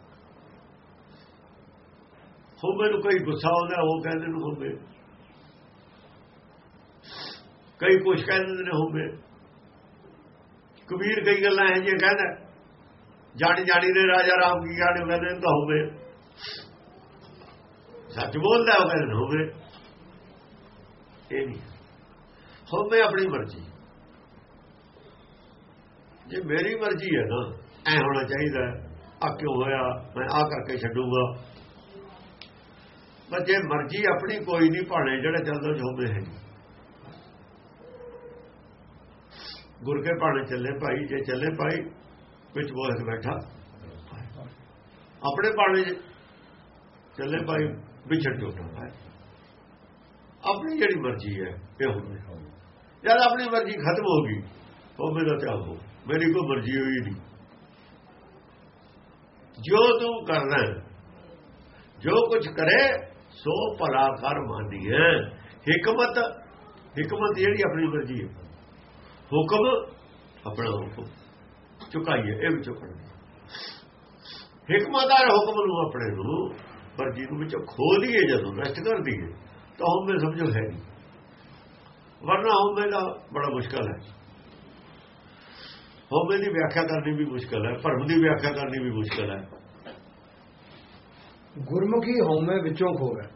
ਹੋਵੇ ਨੂੰ ਕੋਈ ਗੁੱਸਾ ਆਉਂਦਾ, ਉਹ ਕਹਿੰਦੇ ਨੂੰ ਹੋਵੇ ਕਈ ਕੁਛ ਕਹਿੰਦੇ ਨੇ ਹੋਵੇ ਕਬੀਰ ਕਈ ਗੱਲਾਂ ਇਹ ਜੇ ਕਹਿੰਦਾ ਜਾਣੀ ਜਾਣੀ ਨੇ ਰਾਜਾ ਰਾਮ ਕੀ ਗਾਣੇ ਕਹਿੰਦੇ ਨੇ ਤਾਂ ਹੋਵੇ। ਸੱਚ ਬੋਲਦਾ ਉਹ ਕਹਿੰਦੇ ਨੇ ਹੋਵੇ। ਇਹ ਨਹੀਂ। ਹੋਵੇ ਆਪਣੀ ਮਰਜ਼ੀ। ਜੇ ਮੇਰੀ ਮਰਜ਼ੀ ਹੈ ਨਾ, ਐ ਹੋਣਾ ਚਾਹੀਦਾ ਆ ਕਿਉਂ ਹੋਇਆ? ਮੈਂ ਆ ਕਰਕੇ ਛੱਡੂਗਾ। ਪਰ ਜੇ ਮਰਜ਼ੀ ਆਪਣੀ ਕੋਈ ਨਹੀਂ, ਭਾਣੇ ਜਿਹੜਾ ਚੱਲਦਾ ਹੋਵੇ ਹੈ ਗੁਰ ਕੇ ਭਾਣੇ ਚੱਲੇ ਭਾਈ, ਜੇ ਚੱਲੇ ਭਾਈ ਵਿੱਚ ਬੋਲ ਬੈਠਾ। ਆਪਣੇ ਭਾਣੇ ਚੱਲੇ ਭਾਈ, ਵਿਛੜ ਟੁੱਟਾ ਭਾਈ ਆਪਣੀ ਜਿਹੜੀ ਮਰਜ਼ੀ ਹੈ, ਇਹ ਹੋਵੇ ਜਦ ਆਪਣੀ ਮਰਜ਼ੀ ਖਤਮ ਹੋ ਗਈ, ਉਹ ਮੇਰਾ ਤਿਆਗ ਹੋ ਮੇਰੀ ਕੋਈ ਮਰਜ਼ੀ ਹੋਈ ਨਹੀਂ। ਜੋ ਤੂੰ ਕਰਨਾ ਜੋ ਕੁਝ ਕਰੇ, ਸੋ ਭਲਾ ਕਰ ਹੈ। ਹਕਮਤ ਹਕਮਤ ਜਿਹੜੀ ਆਪਣੀ ਮਰਜ਼ੀ ਹੈ। ਹੁਕਮ ਆਪਣਾ ਹੁਕਮ। ਚੁਕਾਈਏ ਇਹ ਵੀ ਚੁਕਣ ਹਕਮਤ ਆ ਹੁਕਮ ਨੂੰ ਆਪਣੇ ਨੂੰ ਮਰਜ਼ੀ ਨੂੰ ਵਿੱਚੋਂ ਖੋਲ ਲਈਏ ਜਦੋਂ ਨਸ਼ਟ ਕਰ ਦਈਏ ਤਾਂ ਹਉਮੈ ਸਮਝੋ ਹੈ ਨਹੀਂ। ਵਰਨਾ ਹਉਮੈ ਦਾ ਬੜਾ ਮੁਸ਼ਕਲ ਹੈ। ਹਉਮੈ ਦੀ ਵਿਆਖਿਆ ਕਰਨੀ ਵੀ ਮੁਸ਼ਕਲ ਹੈ ਭਰਮ ਦੀ ਵਿਆਖਿਆ ਕਰਨੀ ਵੀ ਮੁਸ਼ਕਲ ਹੈ। ਗੁਰਮੁਖੀ ਹਉਮੈ ਵਿੱਚੋਂ ਖੋਵੈ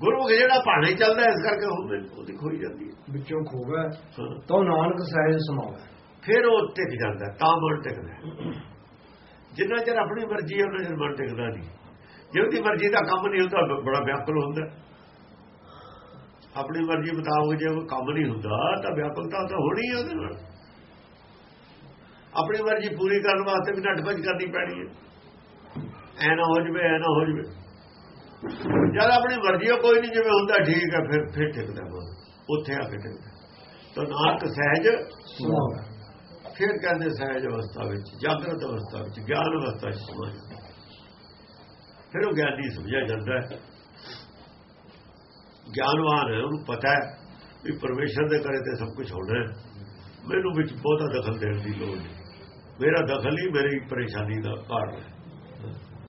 ਗੁਰਮੁਖ ਜਿਹੜਾ ਭਾਣੇ ਚੱਲਦਾ ਇਸ ਕਰਕੇ ਹੁਣ ਉਹਦੀ ਖੋਈ ਜਾਂਦੀ ਹੈ। ਵਿੱਚੋਂ ਹਾਂ। ਤਾਂ ਨਾਨਕ ਸਹਿਜ ਸਮਾਵੇ ਫਿਰ ਉਹ ਟਿਕ ਜਾਂਦਾ, ਤਾਂ ਮਨ ਟਿਕਦਾ। ਜਿੰਨਾ ਚਿਰ ਆਪਣੀ ਮਰਜ਼ੀ ਹੈ, ਉਹਨਾਂ ਚਿਰ ਮਨ ਟਿਕਦਾ ਨਹੀਂ। ਜੇ ਉਹਦੀ ਮਰਜ਼ੀ ਦਾ ਕੰਮ ਨਹੀਂ ਹੁੰਦਾ ਬੜਾ ਵਿਆਕੁਲ ਹੁੰਦਾ। ਆਪਣੀ ਮਰਜ਼ੀ ਮੁਤਾਬਕ ਜੇ ਉਹ ਕੰਮ ਨਹੀਂ ਹੁੰਦਾ, ਤਾਂ ਵਿਆਕੁਲਤਾ ਤਾਂ ਹੋਣੀ ਹੈ ਉਹਦੇ ਨਾਲ। ਆਪਣੀ ਮਰਜ਼ੀ ਪੂਰੀ ਕਰਨ ਵਾਸਤੇ ਵੀ ਨੱਠ-ਭੱਜ ਕਰਨੀ ਪੈਣੀ ਹੈ। ਐ ਨਾ ਹੋ ਜਵੇ, ਐ ਨਾ ਹੋ ਜਵੇ। ਜਦ ਆਪਣੀ ਮਰਜ਼ੀ ਉਹ ਕੋਈ ਨਹੀਂ ਜਿਵੇਂ ਹੁੰਦਾ, ਠੀਕ ਹੈ ਫਿਰ ਫਿਰ ਟਿਕਦਾ ਮਨ ਉੱਥੇ ਆ ਕੇ ਟਿਕਦਾ। ਤਾਂ ਨਾਨਕ ਸਹਿਜ ਸਮਾਵੇ ਫਿਰ ਕਹਿੰਦੇ ਸਹਿਜ ਅਵਸਥਾ ਵਿੱਚ, ਜਾਗਰਤ ਅਵਸਥਾ ਵਿੱਚ, ਗਿਆਨ ਅਵਸਥਾ ਵਿੱਚ ਸਮਾਂ ਫਿਰ ਉਹ ਗਿਆਨੀ ਸਮਝਿਆ ਜਾਂਦਾ ਹੈ। ਗਿਆਨਵਾਨ ਹੈ, ਉਹਨੂੰ ਪਤਾ ਹੈ ਵੀ ਪਰਮੇਸ਼ਰ ਦੇ ਕਰੇ ਤੇ ਸਭ ਕੁਝ ਹੋਣਾ ਹੈ। ਮੈਨੂੰ ਵਿੱਚ ਬਹੁਤਾ ਦਖਲ ਦੇਣ ਦੀ ਲੋੜ ਨਹੀਂ। ਮੇਰਾ ਦਖਲ ਹੀ ਮੇਰੀ ਪਰੇਸ਼ਾਨੀ ਦਾ ਕਾਰਨ ਹੈ।